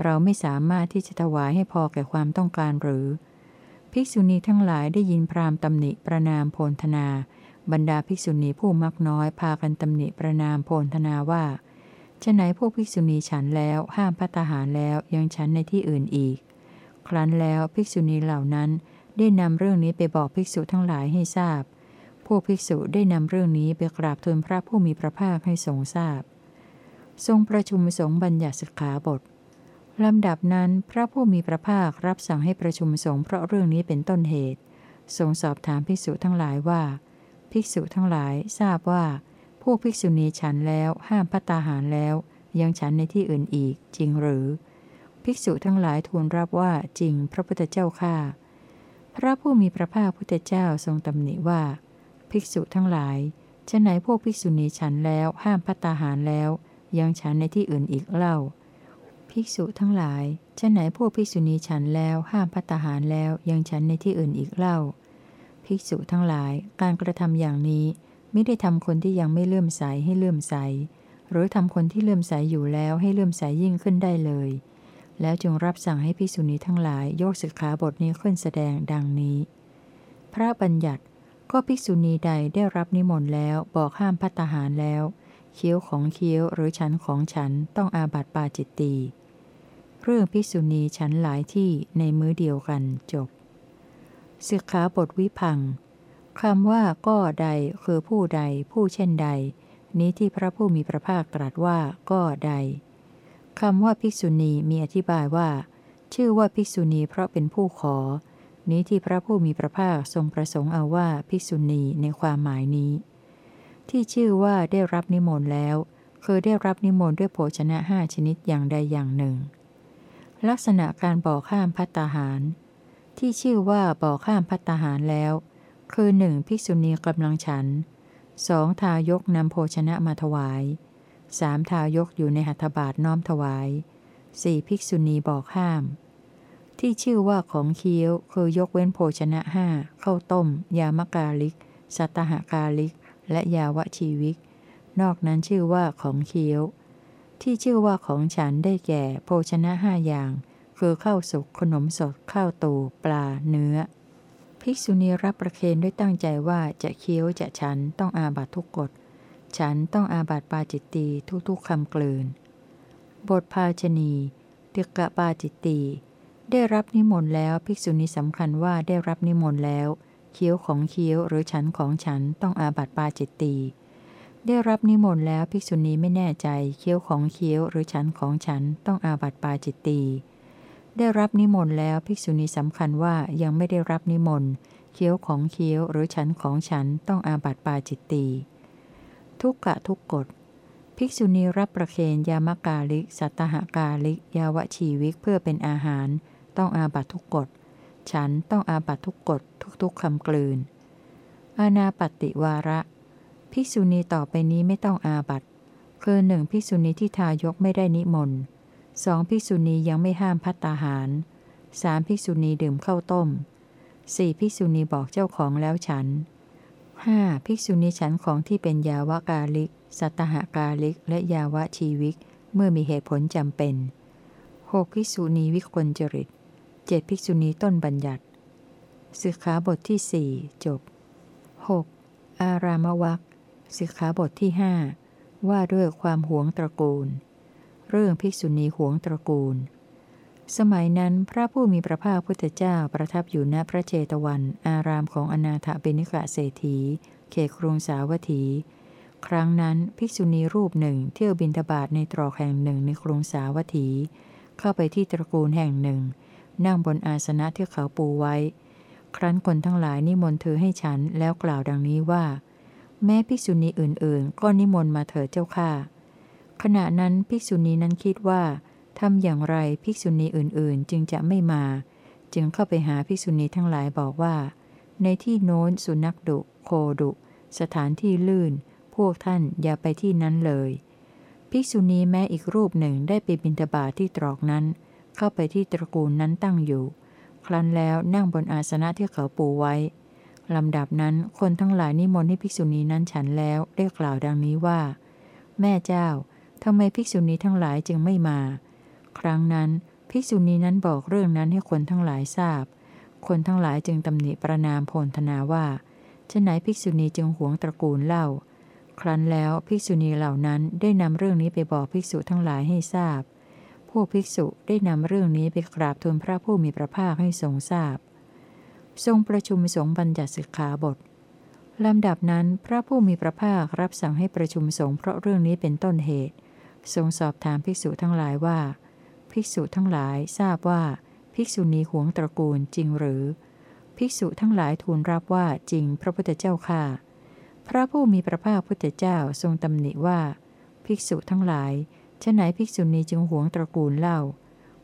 เราไม่สามารถที่จะถวายให้พอแก่ความต้องการหรือ ภิกษุณีทั้งหลายได้ยินพราหมณ์ตำหนิประนามโพลธนา บรรดาภิกษุณีผู้มักน้อยพากันตำหนิประนามโพลธนาว่าฉะไหนพวกภิกษุณีฉันแล้วห้ามพัตหารแล้วยังฉันในที่อื่นอีก ครั้นแล้วภิกษุณีเหล่านั้น ได้นำเรื่องนี้ไปบอกภิกษุทั้งหลายให้ทราบ พวกภิกษุได้นำเรื่องนี้ไปกราบทูลพระผู้มีพระภาคให้ทรงทราบ ทรงประชุมสงฆ์บัญญัติสิกขาบทลำดับนั้นพระผู้มีพระภาครับสั่งให้ประชุมสงฆ์เพราะเรื่องนี้เป็นต้นเหตุ ทรงสอบถามภิกษุทั้งหลายว่า ภิกษุทั้งหลายทราบว่า พวกภิกษุณีฉันแล้วห้ามพัตาหารแล้ว ยังฉันในที่อื่นอีกจริงหรือ ภิกษุทั้งหลายทูลรับว่าจริงพระพุทธเจ้าข้า พระผู้มีพระภาคพุทธเจ้าทรงตำหนิว่า ภิกษุทั้งหลายจะไหนพวกภิกษุณีฉันแล้วห้ามพัตตาหารแล้ว ยังฉันในที่อื่นอีกเล่า ภิกษุทั้งหลายจะไหนพวกภิกษุณีฉันแล้วห้ามพัตตาหารแล้วยังฉันในที่อื่นอีกเล่า ภิกษุทั้งหลายการกระทำอย่างนี้ไม่ได้ทำคนที่ยังไม่เลื่อมใสให้เลื่อมใส หรือทำคนที่เลื่อมใสอยู่แล้วให้เลื่อมใสยิ่งขึ้นได้เลย แล้วจึงรับสั่งให้ภิกษุณีทั้งหลายยกสิกขาบทนี้ขึ้นแสดงดังนี้ พระบัญญัติก็ภิกษุณีใดได้รับนิมนต์แล้วบอกห้ามพัตหารแล้วเคี้ยวของเคี้ยวหรือฉันของฉันต้องอาบัติปาจิตตีเรื่องพิสุณีฉันหลายที่ในมื้อเดียวกันจบสิกขาบทวิพังคำว่าก็ใดคือผู้ใดผู้เช่นใด นี้ที่พระผู้มีพระภาคตรัสว่าก็ใด คำว่าภิกษุณีมีอธิบายว่า ชื่อว่าภิกษุณีเพราะเป็นผู้ขอ นี้ที่พระผู้มีพระภาคทรงประสงค์เอาว่าภิกษุณีในความหมายนี้ ที่ชื่อว่าได้รับนิมนต์แล้ว คือได้รับนิมนต์ด้วยโภชนะห้าชนิดอย่างใดอย่างหนึ่ง ลักษณะการบอกข้ามพัตตาหาร ที่ชื่อว่าบอกข้ามพัตตาหารแล้ว คือหนึ่งภิกษุณีกำลังฉันสองทายกนำโภชนะมาถวาย สามทายกอยู่ในหัตถบาทน้อมถวายสี่ภิกษุณีบอกห้าม ที่ชื่อว่าของเคี้ยวคือยกเว้นโภชนะห้าข้าวต้ม ยามกาลิก สัตหกาลิก และยาวชีวิก นอกนั้นชื่อว่าของเคี้ยว ที่ชื่อว่าของฉันได้แก่โภชนะห้าอย่าง คือข้าวสุกขนมสดข้าวตูปลาเนื้อ ภิกษุณีรับประเคนด้วยตั้งใจว่าจะเคี้ยวจะฉันต้องอาบัตทุกกฎ ฉันต้องอาบัตปาจิตตีทุกๆคำกลืน บทภาชนีติกะปาจิตตีได้รับนิมนต์แล้วภิกษุณีสำคัญว่าได้รับนิมนต์แล้วเคี้ยวของเคี้ยวหรือฉันของฉันต้องอาบัตปาจิตตีได้รับนิมนต์แล้วภิกษุณีไม่แน่ใจเคี้ยวของเคี้ยวหรือฉันของฉันต้องอาบัติปาจิตตีได้รับนิมนต์แล้วภิกษุณีสำคัญว่ายังไม่ได้รับนิมนต์เคี้ยวของเคี้ยวหรือฉันของฉันต้องอาบัติปาจิตตี ทุกกะทุกกฎ ภิกษุณีรับประเคนยามกาลิก สัตหกาลิก ยาวชีวิกเพื่อเป็นอาหาร ต้องอาบัตทุกกฎ ฉันต้องอาบัตทุกกฎทุกๆคำกลืน อาณาปฏิวาระ ภิกษุณีต่อไปนี้ไม่ต้องอาบัตคือหนึ่งภิกษุณีที่ทายกไม่ได้นิมนต์สองภิกษุณียังไม่ห้ามพัตตาหารสามภิกษุณีดื่มข้าวต้มสี่ภิกษุณีบอกเจ้าของแล้วฉัน ห้าภิกษุณีฉันของที่เป็นยาวกาลิก สัตหกาลิก และยาวชีวิก เมื่อมีเหตุผลจำเป็นหกภิกษุณีวิกลจริตเจ็ดภิกษุณีต้นบัญญัติสิกขาบทที่สี่จบ 6. อารามวักสิกขาบทที่หว่าด้วยความหวงตระกูล เรื่องภิกษุณีหวงตระกูล สมัยนั้นพระผู้มีพระภาคพุทธเจ้าประทับอยู่ณพระเจตวัน อารามของอนาถเบนิกะเศรษฐี เขตกรุงสาวัตถี ครั้งนั้นภิกษุณีรูปหนึ่งเที่ยวบินทบาทในตรอกแห่งหนึ่งในกรุงสาวัตถี เข้าไปที่ตระกูลแห่งหนึ่ง นั่งบนอาสนะที่เขาปูไว้ ครั้นคนทั้งหลายนิมนต์เธอให้ฉันแล้วกล่าวดังนี้ว่า แม้ภิกษุณีอื่นๆ ก็นิมนต์มาเถิดเจ้าค่ะ ขณะนั้นภิกษุณีนั้นคิดว่า ทำอย่างไรภิกษุณีอื่นๆ จึงจะไม่มา จึงเข้าไปหาภิกษุณีทั้งหลายบอกว่า ในที่โน้นสุนัขดุโคดุ สถานที่ลื่น พวกท่านอย่าไปที่นั้นเลย ภิกษุณีแม้อีกรูปหนึ่งได้ไปบิณฑบาตทที่ตรอกนั้น เข้าไปที่ตระกูลนั้นตั้งอยู่ ครั้นแล้วนั่งบนอาสนะที่เขาปูไว้ลำดับนั้นคนทั้งหลายนิมนต์ให้ภิกษุณีนั้นฉันแล้วได้กล่าวดังนี้ว่า แม่เจ้าทำไมภิกษุณีทั้งหลายจึงไม่มา ครั้งนั้น ภิกษุณีนั้นบอกเรื่องนั้นให้คนทั้งหลายทราบ คนทั้งหลายจึงตำหนิประนามโพลธนาว่าฉไหนภิกษุณีจึงหวงตระกูลเล่า ครั้นแล้วภิกษุณีเหล่านั้นได้นำเรื่องนี้ไปบอกภิกษุทั้งหลายให้ทราบ พวกภิกษุได้นำเรื่องนี้ไปกราบทูลพระผู้มีพระภาคให้ทรงทราบ ทรงประชุมสงฆ์บัญญัติสิกขาบทลำดับนั้นพระผู้มีพระภาครับสั่งให้ประชุมสงฆ์เพราะเรื่องนี้เป็นต้นเหตุ ทรงสอบถามภิกษุทั้งหลายว่า ภิกษุทั้งหลายทราบว่า ภิกษุณีหวงตระกูลจริงหรือ ภิกษุทั้งหลายทูลรับว่าจริงพระพุทธเจ้าค่ะ พระผู้มีพระภาคพุทธเจ้าทรงตำหนิว่า ภิกษุทั้งหลายฉไหนภิกษุณีจึงหวงตระกูลเล่า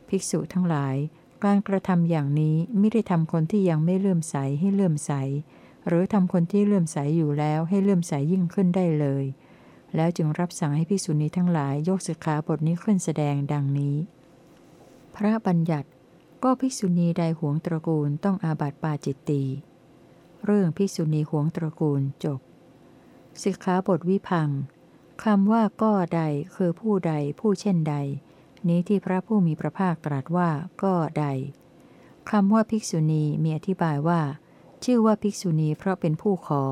ภิกษุทั้งหลาย การกระทำอย่างนี้ไม่ได้ทำคนที่ยังไม่เลื่อมใสให้เลื่อมใส หรือทำคนที่เลื่อมใสอยู่แล้วให้เลื่อมใสยิ่งขึ้นได้เลยแล้วจึงรับสั่งให้ภิกษุณีทั้งหลายยกสิกขาบทนี้ขึ้นแสดงดังนี้ พระบัญญัติก็ภิกษุณีใดหวงตระกูลต้องอาบัติปาจิตตี เรื่องภิกษุณีหวงตระกูลจบสิกขาบทวิพังคำว่าก็ใดคือผู้ใดผู้เช่นใด นี้ที่พระผู้มีพระภาคตรัสว่าก็ใดคำว่าภิกษุณีมีอธิบายว่า ชื่อว่าภิกษุณีเพราะเป็นผู้ขอ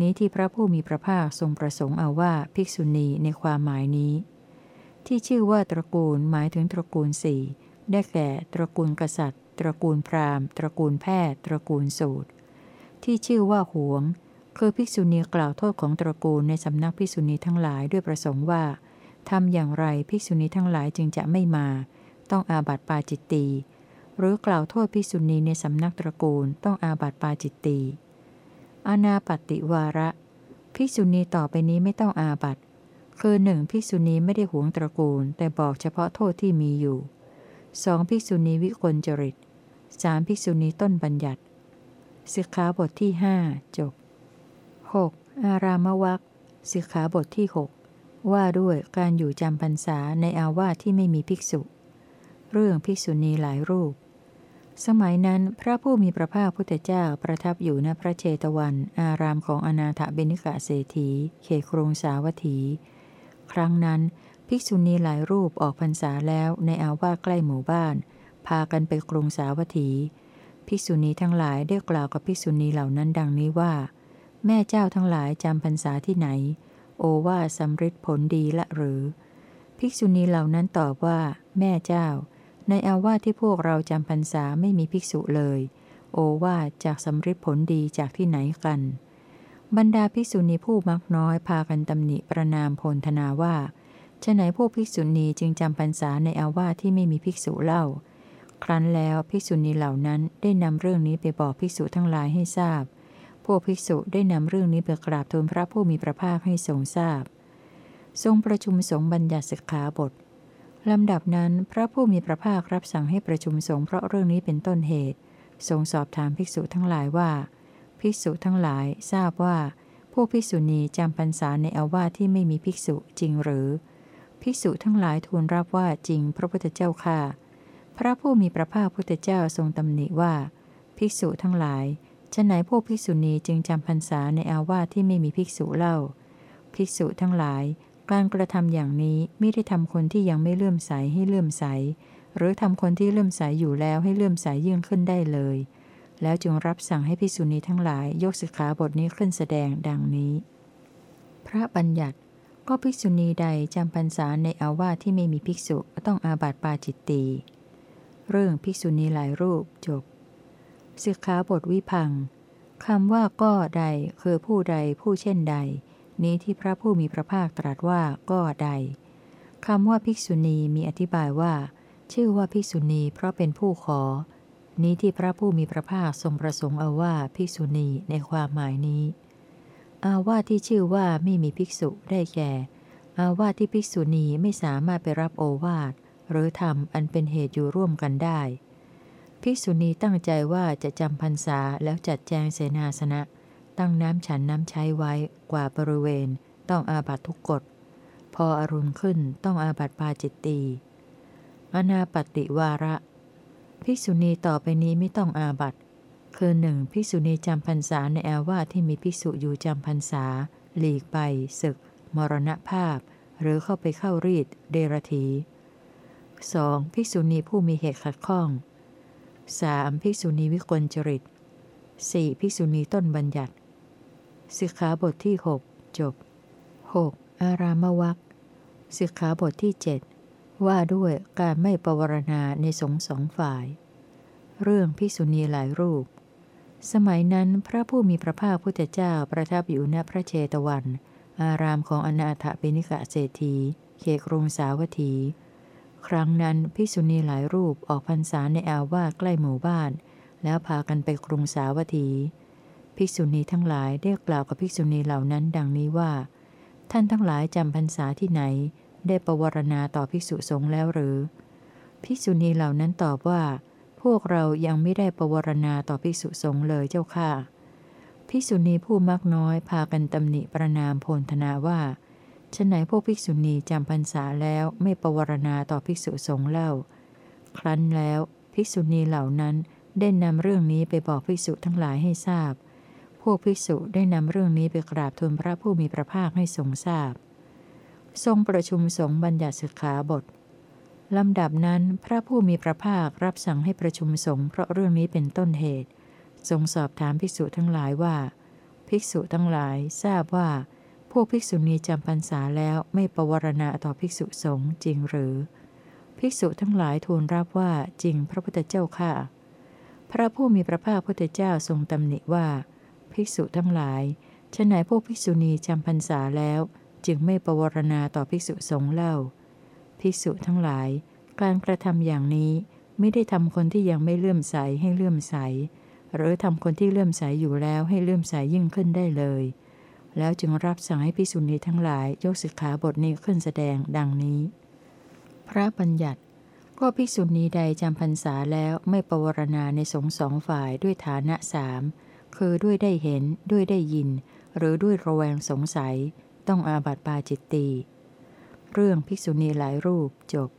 นี้ที่พระผู้มีพระภาคทรงประสงค์เอาว่าภิกษุณีในความหมายนี้ ที่ชื่อว่าตระกูลหมายถึงตระกูลสี่ ได้แก่ ตระกูลกษัตริย์ ตระกูลพราหมณ์ ตระกูลแพทย์ ตระกูลสูตร ที่ชื่อว่าหวง คือภิกษุณีกล่าวโทษของตระกูลในสำนักภิกษุณีทั้งหลายด้วยประสงค์ว่าทำอย่างไรภิกษุณีทั้งหลายจึงจะไม่มา ต้องอาบัติปาจิตตีหรือกล่าวโทษภิกษุณีในสำนักตระกูลต้องอาบัติปาจิตตีอนาปติวาระ ภิกษุณีต่อไปนี้ไม่ต้องอาบัติ คือหนึ่งภิกษุณีไม่ได้หวงตระกูล แต่บอกเฉพาะโทษที่มีอยู่ สองภิกษุณีวิกลจริตสามภิกษุณีต้นบัญญัติสิกขาบทที่หจบ 6. อารามวัคสิกขาบทที่ 6 ว่าด้วยการอยู่จำพรรษาในอาวาสที่ไม่มีภิกษุ เรื่องภิกษุณีหลายรูป สมัยนั้นพระผู้มีพระภาคพุทธเจ้าประทับอยู่ณพระเชตวัน อารามของอนาถบิณิกะเศรษฐีเขครุงสาวัตถี ครั้งนั้น ภิกษุณีหลายรูปออกพรรษาแล้วในอาวาสใกล้หมู่บ้าน พากันไปกรุงสาวัตถี ภิกษุณีทั้งหลายได้กล่าวกับภิกษุณีเหล่านั้นดังนี้ว่า แม่เจ้าทั้งหลายจำพรรษาที่ไหน โอว่าสำริดผลดีละหรือ ภิกษุณีเหล่านั้นตอบว่า แม่เจ้า ในอาวาสที่พวกเราจำพรรษาไม่มีภิกษุเลย โอว่าจากสำริดผลดีจากที่ไหนกัน บรรดาภิกษุณีผู้มักน้อยพากันตำหนิประนามพลธนาว่า ฉะไหนพวกภิกษุณีจึงจำพรรษาในอาวาสที่ไม่มีภิกษุเล่า ครั้นแล้วภิกษุณีเหล่านั้นได้นำเรื่องนี้ไปบอกภิกษุทั้งหลายให้ทราบ พวกภิกษุได้นำเรื่องนี้ไปกราบทูลพระผู้มีพระภาคให้ทรงทราบ ทรงประชุมสงฆ์บัญญัติสิกขาบทลำดับนั้นพระผู้มีพระภาครับสั่งให้ประชุมสงฆ์เพราะเรื่องนี้เป็นต้นเหตุ ทรงสอบถามภิกษุทั้งหลายว่า ภิกษุทั้งหลายทราบว่าพวกภิกษุณีจำพรรษาในอาวาสที่ไม่มีภิกษุจริงหรือ ภิกษุทั้งหลายทูลรับว่าจริงพระพุทธเจ้าค่ะ พระผู้มีพระภาคพุทธเจ้าทรงตำหนิว่า ภิกษุทั้งหลายฉะไหนพวกภิกษุณีจึงจำพรรษาในอาวาสที่ไม่มีภิกษุเล่า ภิกษุทั้งหลาย การกระทำอย่างนี้ไม่ได้ทำคนที่ยังไม่เลื่อมใสให้เลื่อมใส หรือทำคนที่เลื่อมใสอยู่แล้วให้เลื่อมใสยิ่งขึ้นได้เลย แล้วจึงรับสั่งให้ภิกษุณีทั้งหลายยกสิกขาบทนี้ขึ้นแสดงดังนี้ พระบัญญัติ ก็ภิกษุณีใดจำพรรษาในอาวาสที่ไม่มีภิกษุต้องอาบัติปาจิตตี เรื่องภิกษุณีหลายรูปจบสิกขาบทวิพังคำว่าก็ใดคือผู้ใดผู้เช่นใด นี้ที่พระผู้มีพระภาคตรัสว่าก็ใดคำว่าภิกษุณีมีอธิบายว่า ชื่อว่าภิกษุณีเพราะเป็นผู้ขอ นี้ที่พระผู้มีพระภาคทรงประสงค์เอาว่าภิกษุณีในความหมายนี้ อาวาสที่ชื่อว่าไม่มีภิกษุได้แก่ อาวาสที่ภิกษุณีไม่สามารถไปรับโอวาท หรือทำอันเป็นเหตุอยู่ร่วมกันได้ ภิกษุณีตั้งใจว่าจะจำพรรษาแล้วจัดแจงเสนาสนะ ตั้งน้ำฉันน้ำใช้ไว้กว่าบริเวณ ต้องอาบัตทุกกฎ พออรุณขึ้นต้องอาบัตปาจิตตีอนาปติวาระ ภิกษุณีต่อไปนี้ไม่ต้องอาบัต คือหนึ่งภิกษุณีจำพรรษาในแอาวาที่มีภิกษุอยู่จำพรรษา หลีกไป ศึก มรณภาพ หรือเข้าไปเข้ารีดเดรธี 2. ภิกษุณีผู้มีเหตุขัดข้อง 3. ภิกษุณีวิกลจริต 4. ภิกษุณีต้นบัญญัติสิกขาบทที่ 6 จบ 6. อารามวัคสิกขาบทที่ 7 ว่าด้วยการไม่ประวรณาในสงสองฝ่าย เรื่องภิกษุณีหลายรูป สมัยนั้นพระผู้มีพระภาคพุทธเจ้าประทับอยู่ณพระเชตวัน อารามของอนาถปิณิกะเศรษฐีเขกรุงสาวัตถี ครั้งนั้นภิกษุณีหลายรูปออกพรรษาในอาวาสใกล้หมู่บ้าน แล้วพากันไปกรุงสาวัตถี ภิกษุณีทั้งหลายได้กล่าวกับภิกษุณีเหล่านั้นดังนี้ว่า ท่านทั้งหลายจำพรรษาที่ไหน ได้ประวรณาต่อภิกษุสงฆ์แล้วหรือ ภิกษุณีเหล่านั้นตอบว่า วกเรายังไม่ได้ประวรณาต่อภิกษุสงฆ์เลยเจ้าค่ะ ภิกษุณีผู้มักน้อยพากันตำหนิประนามโพลธนาว่าฉนไหนพวกภิกษุณีจำพรรษาแล้วไม่ประวรณาต่อภิกษุสงฆ์เล่า ครั้นแล้วภิกษุณีเหล่านั้นได้นำเรื่องนี้ไปบอกภิกษุทั้งหลายให้ทราบ พวกภิกษุได้นำเรื่องนี้ไปกราบทูลพระผู้มีพระภาคให้ทรงทราบ ทรงประชุมสงฆ์บัญญัติสิกขาบท ลำดับนั้นพระผู้มีพระภาครับสั่งให้ประชุมสงฆ์เพราะเรื่องนี้เป็นต้นเหตุ ทรงสอบถามภิกษุทั้งหลายว่า ภิกษุทั้งหลายทราบว่า พวกภิกษุณีจำพรรษาแล้วไม่ประวรณาต่อภิกษุสงฆ์จริงหรือ ภิกษุทั้งหลายทูลรับว่าจริงพระพุทธเจ้าค่ะ พระผู้มีพระภาคพุทธเจ้าทรงตำหนิว่า ภิกษุทั้งหลายฉไหนพวกภิกษุณีจำพรรษาแล้ว จึงไม่ประวรณาต่อภิกษุสงฆ์เล่า ภิกษุทั้งหลาย การกระทำอย่างนี้ไม่ได้ทำคนที่ยังไม่เลื่อมใสให้เลื่อมใส หรือทำคนที่เลื่อมใสอยู่แล้วให้เลื่อมใสยิ่งขึ้นได้เลย แล้วจึงรับสั่งให้ภิกษุณีทั้งหลายยกสิกขาบทนี้ขึ้นแสดงดังนี้ พระบัญญัติ ก็ภิกษุณีใดจำพรรษาแล้วไม่ประวรณาในสงสองฝ่ายด้วยฐานะสามคือด้วยได้เห็นด้วยได้ยิน หรือด้วยระแวงสงสัย ต้องอาบัติปาจิตตี เรื่องภิกษุณีหลายรูปจบ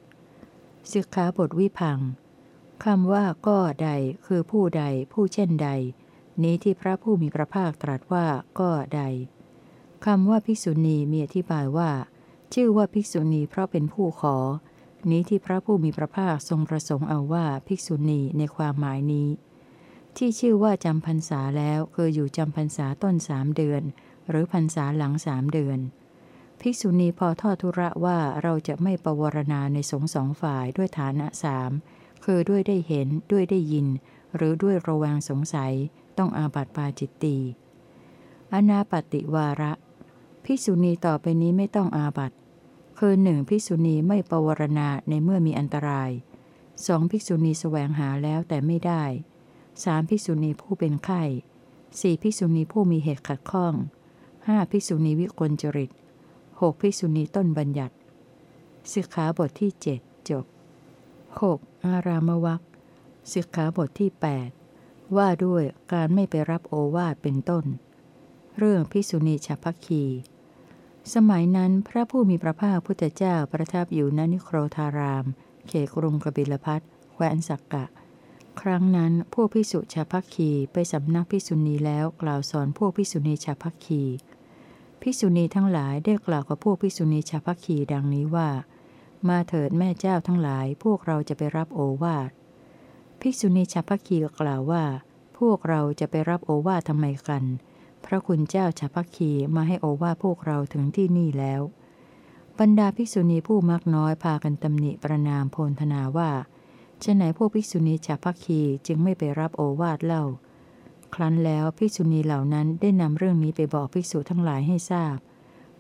สิกขาบทวิพังคำว่าก็ใดคือผู้ใดผู้เช่นใด นี้ที่พระผู้มีพระภาคตรัสว่าก็ใดคำว่าภิกษุณีมีอธิบายว่า ชื่อว่าภิกษุณีเพราะเป็นผู้ขอ นี้ที่พระผู้มีพระภาคทรงประสงค์เอาว่าภิกษุณีในความหมายนี้ ที่ชื่อว่าจำพรรษาแล้วคืออยู่จำพรรษาต้นสามเดือน หรือพรรษาหลังสามเดือน ภิกษุณีพอทอดทุระว่าเราจะไม่ประวรณาในสงสองฝ่ายด้วยฐานะสามคือด้วยได้เห็นด้วยได้ยิน หรือด้วยระแวงสงสัยต้องอาบัติปาจิตตีอนาปติวาระ ภิกษุณีต่อไปนี้ไม่ต้องอาบัติคือหนึ่งภิกษุณีไม่ประวรณาในเมื่อมีอันตรายสองภิกษุณีแสวงหาแล้วแต่ไม่ได้สามภิกษุณีผู้เป็นไข้สี่ภิกษุณีผู้มีเหตุขัดข้องห้าภิกษุณีวิกลจริต หกภิกษุณีต้นบัญญัติสิกขาบทที่เจ็ดจบ 6. อารามวัคสิกขาบทที่ 8 ว่าด้วยการไม่ไปรับโอวาทเป็นต้น เรื่องพิสุณีชาพักคี สมัยนั้นพระผู้มีพระภาคพุทธเจ้าประทับอยู่ณนิโครธาราม เขตกรุงกบิลพัทแคว้นสักกะ ครั้งนั้นพวกพิสุชาพักคีไปสำนักพิสุณีแล้วกล่าวสอนพวกพิสุณีชาพัก คีพิสุณีทั้งหลายได้กล่าวกับพวกพิสุณีชาพักคีดังนี้ว่า มาเถิดแม่เจ้าทั้งหลาย พวกเราจะไปรับโอวาทภิกษุณีฉัพพคีกล่าวว่า พวกเราจะไปรับโอวาททำไมกัน พระคุณเจ้าฉัพพคีมาให้โอวาทพวกเราถึงที่นี่แล้ว บรรดาภิกษุณีผู้มักน้อยพากันตำหนิประนามโพลธนาว่าฉะไหนพวกภิกษุณีชาวพักคีจึงไม่ไปรับโอวาทเล่า ครั้นแล้วภิกษุณีเหล่านั้นได้นำเรื่องนี้ไปบอกภิกษุทั้งหลายให้ทราบ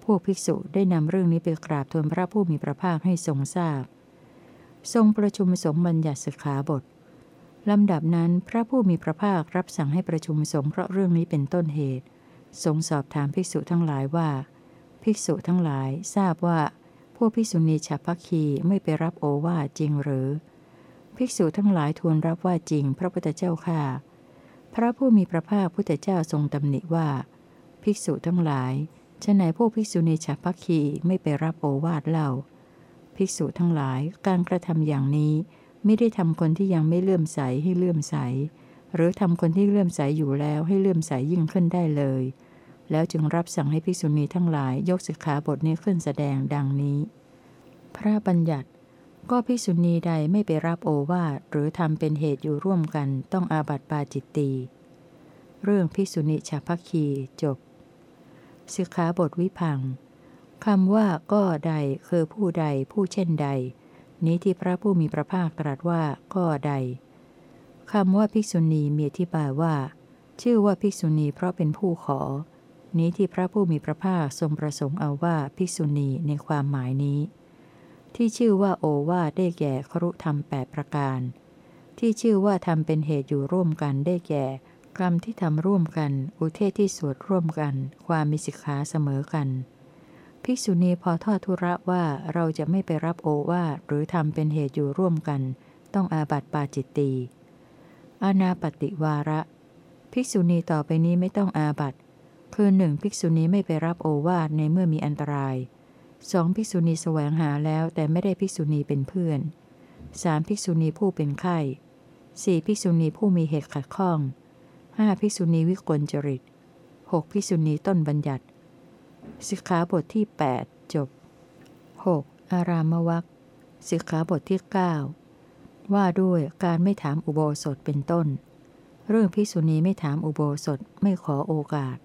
พวกภิกษุได้นำเรื่องนี้ไปกราบทูลพระผู้มีพระภาคให้ทรงทราบ ทรงประชุมสงฆ์บัญญัติสิกขาบทลำดับนั้นพระผู้มีพระภาครับสั่งให้ประชุมสงฆ์เพราะเรื่องนี้เป็นต้นเหตุ ทรงสอบถามภิกษุทั้งหลายว่า ภิกษุทั้งหลายทราบว่า พวกภิกษุณีชาวพัคีไม่ไปรับโอวาจริงหรือ ภิกษุทั้งหลายทูลรับว่าจริง พระพุทธเจ้าค่ะ พระผู้มีพระภาคพุทธเจ้าทรงตำหนิว่า ภิกษุทั้งหลายฉะไหนพวกภิกษุณีชาวพักคีไม่ไปรับโอวาทเล่า ภิกษุทั้งหลายการกระทำอย่างนี้ ไม่ได้ทำคนที่ยังไม่เลื่อมใสให้เลื่อมใส หรือทำคนที่เลื่อมใสอยู่แล้วให้เลื่อมใสยิ่งขึ้นได้เลย แล้วจึงรับสั่งให้ภิกษุณีทั้งหลายยกสิกขาบทนี้ขึ้นแสดงดังนี้ พระบัญญัติ ก็ภิกษุณีใดไม่ไปรับโอวาทหรือทำเป็นเหตุอยู่ร่วมกันต้องอาบัติปาจิตตีเรื่องภิกษุณีชาพักคีจบสิกขาบทวิพังคำว่าก็ใดคือผู้ใดผู้เช่นใด นี้ที่พระผู้มีพระภาคตรัสว่าก็ใดคำว่าภิกษุณีมีอธิบายว่า ชื่อว่าภิกษุณีเพราะเป็นผู้ขอ นี้ที่พระผู้มีพระภาคทรงประสงค์เอาว่าภิกษุณีในความหมายนี้ ที่ชื่อว่าโอวาได้แก่ครุธรรมแปประการ ที่ชื่อว่าทำเป็นเหตุอยู่ร่วมกันได้แก่กรรมที่ทำร่วมกัน อุเทศที่สวดร่วมกัน ความมีสิกขาเสมอกัน ภิกษุณีพอทอดทุระว่าเราจะไม่ไปรับโอวาหรือทำเป็นเหตุอยู่ร่วมกัน ต้องอาบัติปาจิตตีอาณาปฏิวาระ ภิกษุณีต่อไปนี้ไม่ต้องอาบัติ คือหนึ่งภิกษุณีไม่ไปรับโอวาทในเมื่อมีอันตราย สองภิกษุณีแสวงหาแล้วแต่ไม่ได้ภิกษุณีเป็นเพื่อนสามภิกษุณีผู้เป็นไข้สี่ภิกษุณีผู้มีเหตุขัดข้องห้าภิกษุณีวิกลจริตหกภิกษุณีต้นบัญญัติ สิกขาบทที่ 8 จบ 6. อารามวัคสิกขาบทที่ 9 ว่าด้วยการไม่ถามอุโบสถเป็นต้น เรื่องพิสุณีไม่ถามอุโบสถไม่ขอโอกาส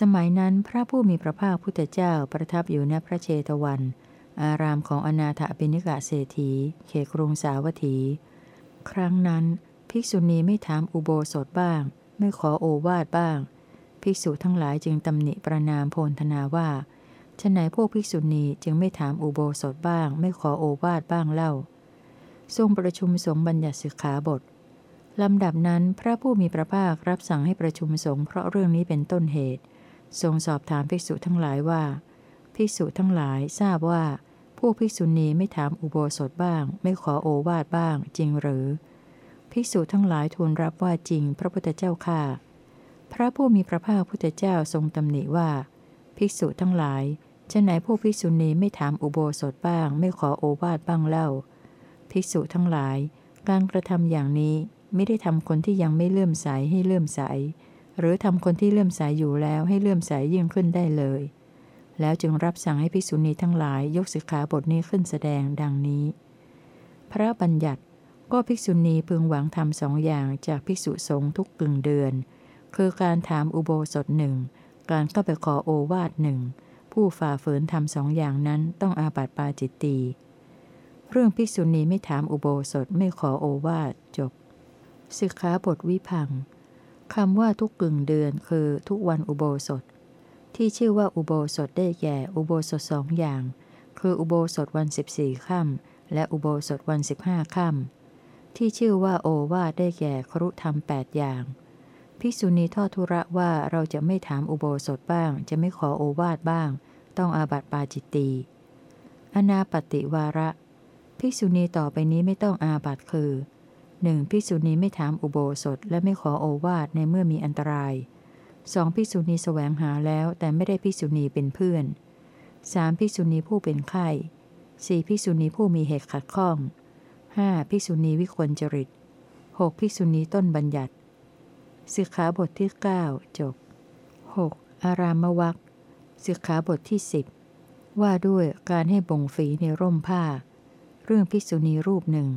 สมัยนั้นพระผู้มีพระภาคพุทธเจ้าประทับอยู่ณพระเชตวัน อารามของอนาถบิณิกาเศรษฐีเขครุงสาวัตถี ครั้งนั้น ภิกษุณีไม่ถามอุโบสถบ้าง ไม่ขอโอวาทบ้าง ภิกษุทั้งหลายจึงตำหนิประนามโพลธนาว่าฉไหนพวกภิกษุณีจึงไม่ถามอุโบสถบ้าง ไม่ขอโอวาทบ้างเล่า ทรงประชุมสงฆ์บัญญัติสิกขาบทลำดับนั้นพระผู้มีพระภาครับสั่งให้ประชุมสงฆ์เพราะเรื่องนี้เป็นต้นเหตุ ทรงสอบถามภิกษุทั้งหลายว่า ภิกษุทั้งหลายทราบว่า พวกภิกษุณีไม่ถามอุโบสถบ้าง ไม่ขอโอวาทบ้าง จริงหรือ ภิกษุทั้งหลายทูลรับว่าจริง พระพุทธเจ้าค่าพระผู้มีพระภาคพุทธเจ้าทรงตำหนิว่า ภิกษุทั้งหลายจะไหนพวกภิกษุณีไม่ถามอุโบสถบ้าง ไม่ขอโอวาทบ้างเล่า ภิกษุทั้งหลาย การกระทำอย่างนี้ไม่ได้ทำคนที่ยังไม่เลื่อมใสให้เลื่อมใส หรือทำคนที่เลื่อมใสอยู่แล้วให้เลื่อมใสยิ่งขึ้นได้เลย แล้วจึงรับสั่งให้ภิกษุณีทั้งหลายยกสิกขาบทนี้ขึ้นแสดงดังนี้ พระบัญญัติก็ภิกษุณีพึงหวังทำสองอย่างจากภิกษุสงฆ์ทุกกึ่งเดือน คือการถามอุโบสถหนึ่งการเข้าไปขอโอวาทหนึ่งผู้ฝ่าฝืนทำสองอย่างนั้นต้องอาบัติปาจิตตีเรื่องภิกษุณีไม่ถามอุโบสถไม่ขอโอวาทจบสิกขาบทวิพัง คำว่าทุกกึ่งเดือนคือทุกวันอุโบสถ ที่ชื่อว่าอุโบสถได้แก่อุโบสถสองอย่าง คืออุโบสถวันสิบสี่ค่ำและอุโบสถวันสิบห้าค่ำที่ชื่อว่าโอวาทได้แก่ครุธรรมแปดอย่างภิกษุณีทอดทุระว่าเราจะไม่ถามอุโบสถบ้าง จะไม่ขอโอวาทบ้าง ต้องอาบัติปาจิตตีอนาปติวาระ ภิกษุณีต่อไปนี้ไม่ต้องอาบัติคือ 1. ภิกษุณีไม่ถามอุโบสถและไม่ขอโอวาทในเมื่อมีอันตราย 2. ภิกษุณีแสวงหาแล้วแต่ไม่ได้ภิกษุณีเป็นเพื่อน 3. ภิกษุณีผู้เป็นไข้ 4. ภิกษุณีผู้มีเหตุขัดข้อง 5. ภิกษุณีวิคลจริต 6. ภิกษุณีต้นบัญญัติสิกขาบทที่9จบ 6. อารามวัคสิกขาบทที่10ว่าด้วยการให้บ่งฝีในร่มผ้า เรื่องภิกษุณีรูปหนึ่ง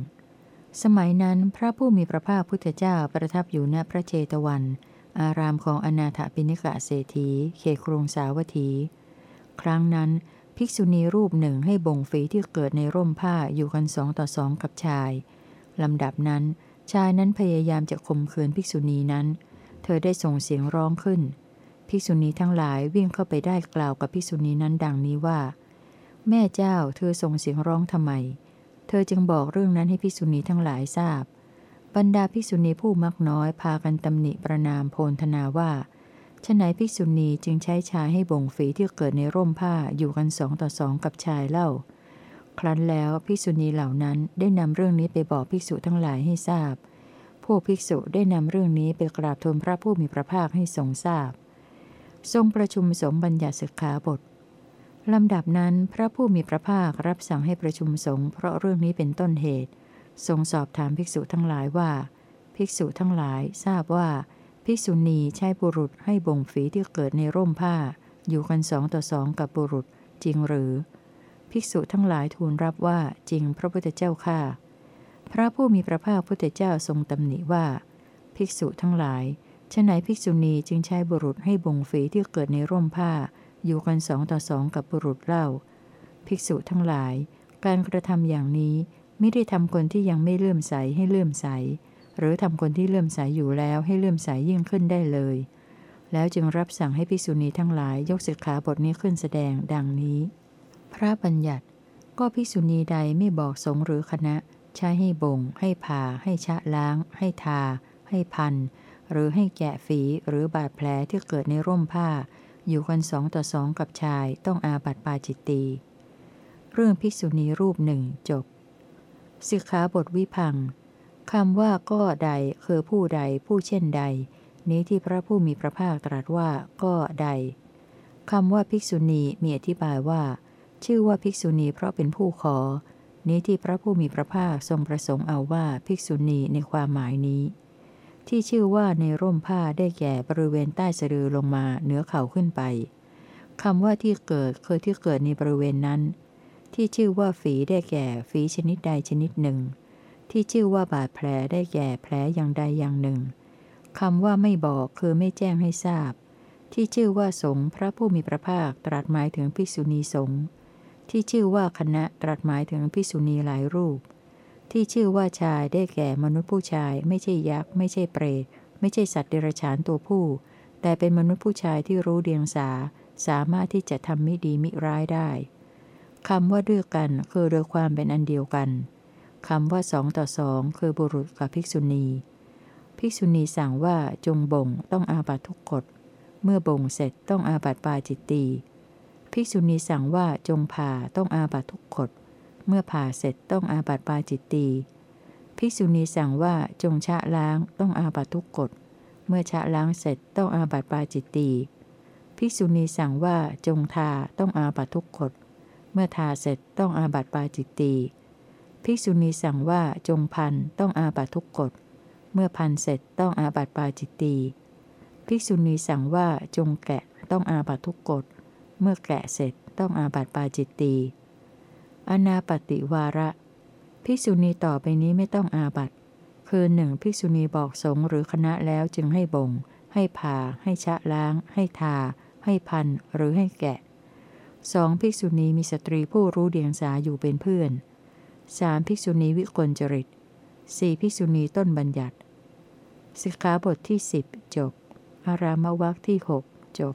สมัยนั้นพระผู้มีพระภาคพุทธเจ้าประทับอยู่ณพระเจตวัน อารามของอนาถปิณิกะเศรษฐีเขครุงสาวัตถี ครั้งนั้น ภิกษุณีรูปหนึ่งให้บ่งฝีที่เกิดในร่มผ้าอยู่กันสองต่อสองกับชายลำดับนั้น ชายนั้นพยายามจะข่มขืนภิกษุณีนั้น เธอได้ส่งเสียงร้องขึ้น ภิกษุณีทั้งหลายวิ่งเข้าไปได้กล่าวกับภิกษุณีนั้นดังนี้ว่า แม่เจ้าเธอส่งเสียงร้องทำไม เธอจึงบอกเรื่องนั้นให้ภิกษุณีทั้งหลายทราบ บรรดาภิกษุณีผู้มักน้อยพากันตำหนิประนามโพลธนาว่าฉไหนภิกษุณีจึงใช้ชายให้บ่งฝีที่เกิดในร่มผ้าอยู่กันสองต่อสองกับชายเล่า ครั้นแล้วภิกษุณีเหล่านั้นได้นำเรื่องนี้ไปบอกภิกษุทั้งหลายให้ทราบ พวกภิกษุได้นำเรื่องนี้ไปกราบทูลพระผู้มีพระภาคให้ทรงทราบ ทรงประชุมสงฆ์บัญญัติศึกขาบท ลำดับนั้นพระผู้มีพระภาครับสั่งให้ประชุมสงฆ์เพราะเรื่องนี้เป็นต้นเหตุ ทรงสอบถามภิกษุทั้งหลายว่า ภิกษุทั้งหลายทราบว่า ภิกษุณีใช้บุรุษให้บ่งฝีที่เกิดในร่มผ้า อยู่กันสองต่อสองกับบุรุษจริงหรือ ภิกษุทั้งหลายทูลรับว่าจริงพระพุทธเจ้าข้าพระผู้มีพระภาคพุทธเจ้าทรงตำหนิว่า ภิกษุทั้งหลายฉไหนภิกษุณีจึงใช้บุรุษให้บ่งฝีที่เกิดในร่มผ้า อยู่กันสองต่อสองกับบุรุษเล่า ภิกษุทั้งหลาย การกระทำอย่างนี้ไม่ได้ทำคนที่ยังไม่เลื่อมใสให้เลื่อมใส หรือทำคนที่เลื่อมใสอยู่แล้วให้เลื่อมใสยยิ่งขึ้นได้เลย แล้วจึงรับสั่งให้ภิกษุณีทั้งหลายยกสิกขาบทนี้ขึ้นแสดงดังนี้ พระบัญญัติ ก็ภิกษุณีใดไม่บอกสงหรือคณะ ใช้ให้บ่ง ให้ผ่า ให้ชะล้าง ให้ทา ให้พัน หรือให้แกะฝีหรือบาดแผลที่เกิดในร่มผ้า อยู่กันสองต่อสองกับชายต้องอาบัติปาจิตตี เรื่องภิกษุณีรูปหนึ่งจบสิกขาบทวิพังคำว่าก็ใดคือผู้ใดผู้เช่นใด นี้ที่พระผู้มีพระภาคตรัสว่าก็ใดคำว่าภิกษุณีมีอธิบายว่า ชื่อว่าภิกษุณีเพราะเป็นผู้ขอ นี้ที่พระผู้มีพระภาคทรงประสงค์เอาว่าภิกษุณีในความหมายนี้ ที่ชื่อว่าในร่มผ้าได้แก่บริเวณใต้สะดือลงมาเหนือเข่าขึ้นไปคำว่าที่เกิดคือที่เกิดในบริเวณนั้น ที่ชื่อว่าฝีได้แก่ฝีชนิดใดชนิดหนึ่ง ที่ชื่อว่าบาดแผลได้แก่แผลอย่างใดอย่างหนึ่งคำว่าไม่บอกคือไม่แจ้งให้ทราบ ที่ชื่อว่าสงพระผู้มีพระภาคตรัสหมายถึงภิกษุณีสงฆ์ที่ชื่อว่าคณะตรัสหมายถึงภิกษุณีหลายรูป ที่ชื่อว่าชายได้แก่มนุษย์ผู้ชาย ไม่ใช่ยักษ์ ไม่ใช่เปรต ไม่ใช่สัตว์เดรัจฉานตัวผู้ แต่เป็นมนุษย์ผู้ชายที่รู้เดียงสา สามารถที่จะทำมิดีมิร้ายได้คำว่าด้วยกันคือโดยความเป็นอันเดียวกันคำว่าสองต่อสองคือบุรุษกับภิกษุณี ภิกษุณีสั่งว่าจงบ่งต้องอาบัตทุกกฎ เมื่อบ่งเสร็จต้องอาบัตปาจิตตีภิกษุณีสั่งว่าจงผ่าต้องอาบัตทุกกฎ เมื่อผ่าเสร็จต้องอาบัตปาจิตตีภิกษุณีสั่งว่าจงชะล้างต้องอาบัตทุกกฎ เมื่อชะล้างเสร็จต้องอาบัตปาจิตตีภิกษุณีสั่งว่าจงทาต้องอาบัตทุกกฎ เมื่อทาเสร็จต้องอาบัตปาจิตตีภิกษุณีสั่งว่าจงพันต้องอาบัตทุกกฎ เมื่อพันเสร็จต้องอาบัตปาจิตตีภิกษุณีสั่งว่าจงแกะต้องอาบัตทุกกฎ เมื่อแกะเสร็จต้องอาบัตปาจิตตี อนาปติวาระ ภิกษุณีต่อไปนี้ไม่ต้องอาบัตคือหนึ่งภิกษุณีบอกสงหรือคณะแล้วจึงให้บ่ง ให้ผ่า ให้ชะล้าง ให้ทา ให้พัน หรือให้แกะสองภิกษุณีมีสตรีผู้รู้เดียงสาอยู่เป็นเพื่อนสามภิกษุณีวิกลจริตสี่ภิกษุณีต้นบัญญัติ สิกขาบทที่สิบจบ อารามวักที่หกจบ